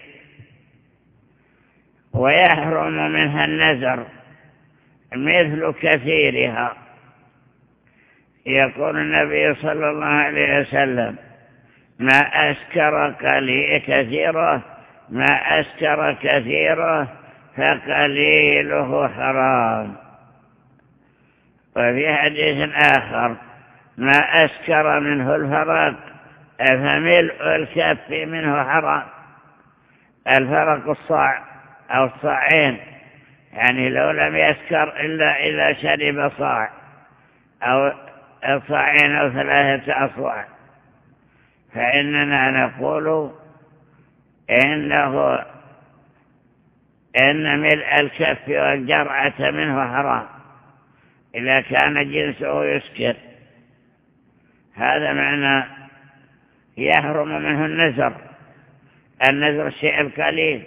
ويحرم منها النذر مثل كثيرها. يقول النبي صلى الله عليه وسلم ما أسكر قليل كثيرة ما أسكر كثيرة فقليله حرام. وفي حديث آخر ما أسكر منه الفرق فملء الكف منه حرام؟ الفرق الصاع أو الصاعين. يعني لو لم يسكر إلا إذا شرب صاع أو صاعين أو ثلاثة أصواع. فإننا نقول إنه إن ملء الكف والجرعة منه حرام. إذا كان جنسه يسكر. هذا معنى يحرم منه النزر النزر الشيء القليل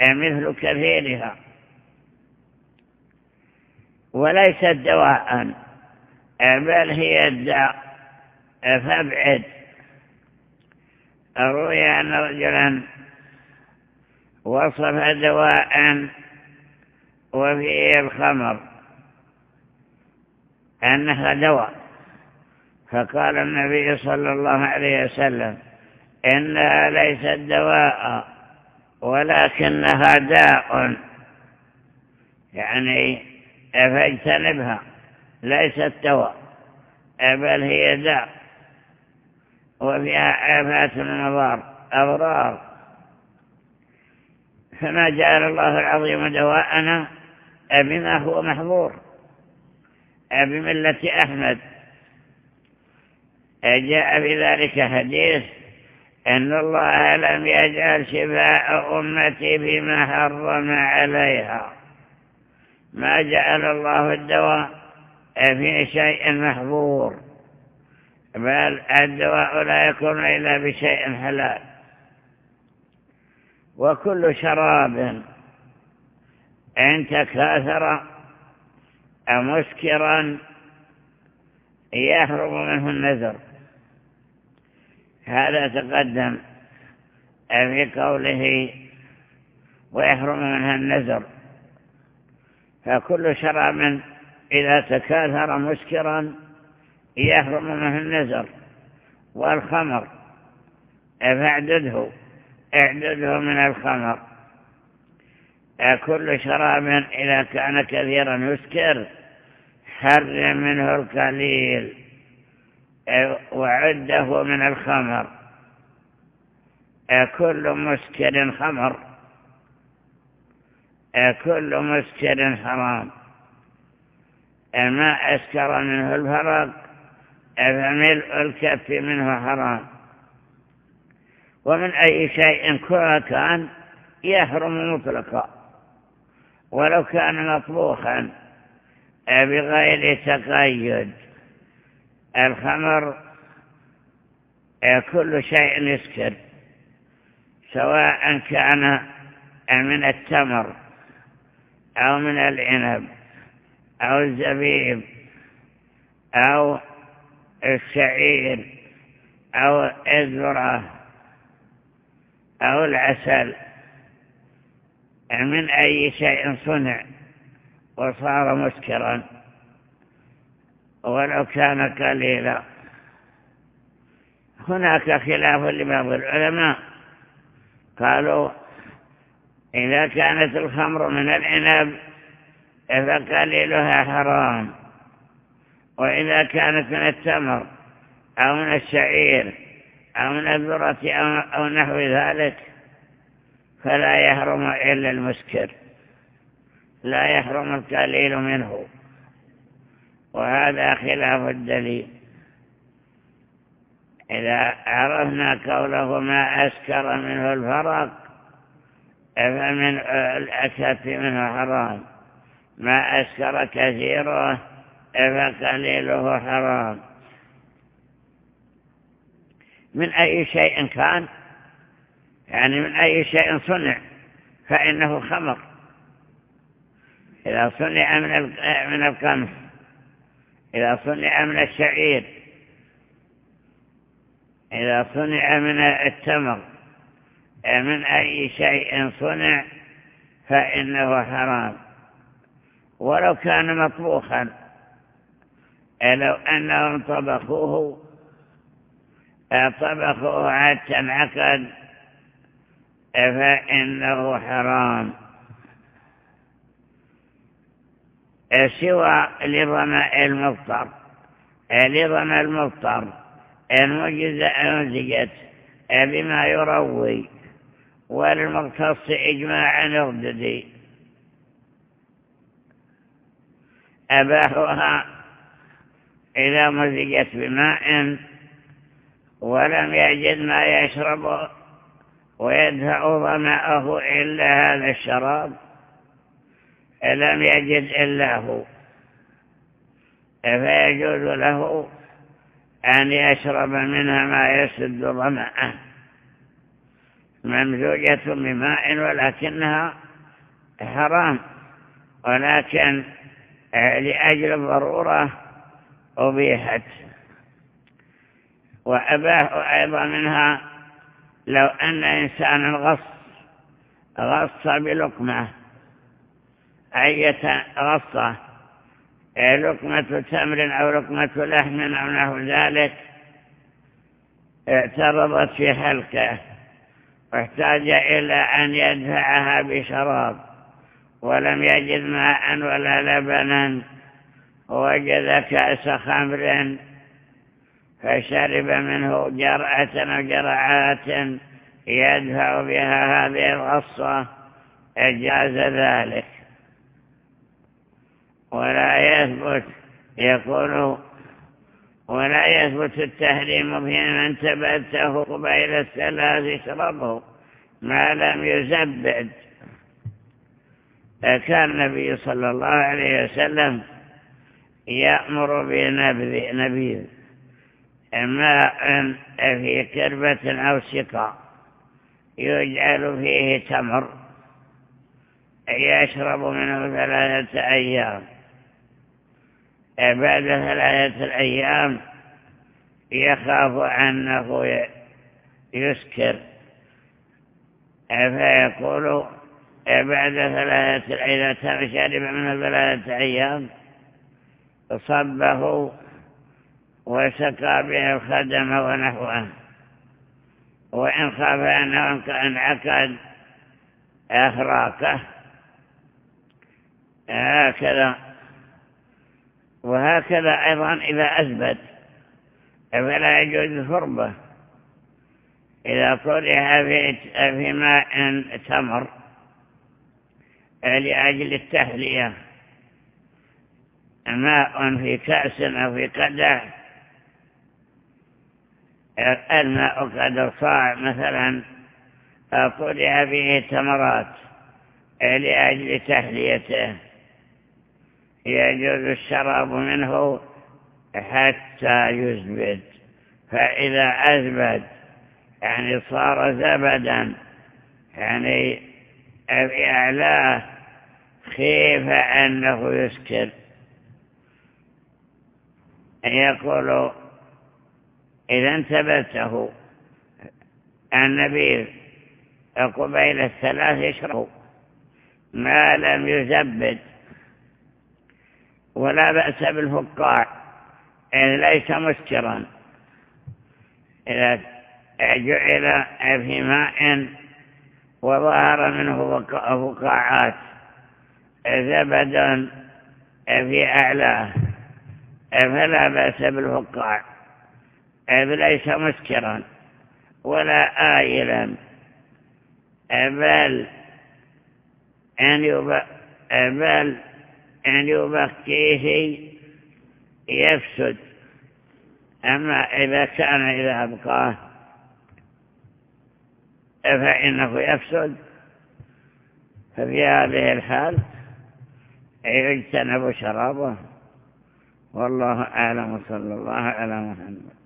مثل كثيرها. وليست دواء بل هي الداء. فابعد. روي أن رجلا وصف دواء وفيه الخمر. أنها دواء. فقال النبي صلى الله عليه وسلم إنها ليست دواء ولكنها داء. يعني فاجتنبها ليست دواء بل هي داء وفيها آفات ومضار أضرار فما جعل الله العظيم دواءنا بما هو محظور بملة أحمد. جاء في ذلك حديث أن الله لم يجعل شفاء أمتي بما حرم عليها. ما جعل الله الدواء في شيء محظور بل الدواء لا يكون إلا بشيء حلال. وكل شراب إن تكاثر مسكرا يحرم منه النذر. هذا تقدم في قوله ويحرم منها النذر. فكل شراب إذا تكاثر مسكرا يحرم منه النذر والخمر. فاعدده اعدده من الخمر. كل شراب إذا كان كثيرا يسكر حرم منه القليل. وعده من الخمر. كل مسكر خمر. كل مسكر حرام. ما أسكر منه الفرق فملء الكف منه حرام. ومن أي شيء كان يحرم مطلقا. ولو كان مطبوخا بغير تقيد. الخمر كل شيء يسكر سواء كان من التمر أو من العنب أو الزبيب أو الشعير أو الذرة أو العسل من أي شيء صنع وصار مسكرا. ولو كان قليلا. هناك خلاف لبعض العلماء. قالوا إذا كانت الخمر من العنب فقليلها حرام. وإذا كانت من التمر أو من الشعير أو من الذرة أو نحو ذلك فلا يحرم إلا المسكر. لا يحرم القليل منه. وهذا خلاف الدليل. إذا عرفنا قوله ما أسكر منه الفرق فمن الأكف منه حرام. ما أسكر كثيره فقليله حرام. من أي شيء كان؟ يعني من أي شيء صنع فإنه خمر. إذا صنع من القمح. إذا صنع من الشعير إذا صنع من التمر من أي شيء صنع فإنه حرام. ولو كان مطبوخا لو أنهم طبخوه طبخوه حتى انعقد فإنه حرام. سوى لظماء المفطر لظماء المفطر وجدت بما يروي. وللمختص إجماعا يرددي أباحها إذا مزجت بماء ولم يجد ما يشرب ويدفع ظمأه إلا هذا الشراب. لم يجد إلا هو. فيجوز له أن يشرب منها ما يسد ظمأه. ممزوجة بماء ولكنها حرام. ولكن لأجل الضرورة أبيحت. وأباه أيضا منها لو أن إنسانا غص غص بلقمة. أية غصة لقمة تمر أو لقمة لحم أو نحو ذلك. اعترضت في حلقة واحتاج إلى أن يدفعها بشراب ولم يجد ماء ولا لبنا وجد كأس خمر فشرب منه جرعة أو جرعات يدفع بها هذه الغصة. جاز ذلك. ولا يثبت يقول ولا يثبت التحريم في من تبته قبيل الثلاث اشربه ما لم يزبد كان النبي صلى الله عليه وسلم يأمر بنبذ نبيذ ماء في كربة أو سقا يجعل فيه تمر يشرب منه ثلاثة أيام. بعد ثلاثة أيام يخاف أنه يسكر. فيقول بعد ثلاثة إذا شرب منه ثلاثة أيام صبه وسقى به الخدم ونحوه. وإن خاف أنه انعقد أخراقه هكذا وهكذا أيضا إذا أثبت فلا يجوز فربه إذا طرح في ماء تمر لأجل التهلية ماء في كأس أو في قدح الماء قد صاع مثلا طرح فيه تمرات لأجل تهليته يجوز الشراب منه حتى يزبد. فإذا أزبد يعني صار زبدا يعني في أعلاه خيف أنه يسكر. يقول إذا انتبهته النبي قبيل الثلاث يشرب ما لم يزبد. ولا بأس بالفقاع إذ ليس مسكرا. إذا جعل في ماء وظهر منه فقاعات زبد في أعلاه فلا بأس بالفقاع. ليس مسكرا ولا آيلا بل أن بل أن يبقيه يفسد. أما إذا كان إذا أبقاه فإنه يفسد. ففي هذه الحال يجتنب شرابه. والله أعلم صلى الله على محمد.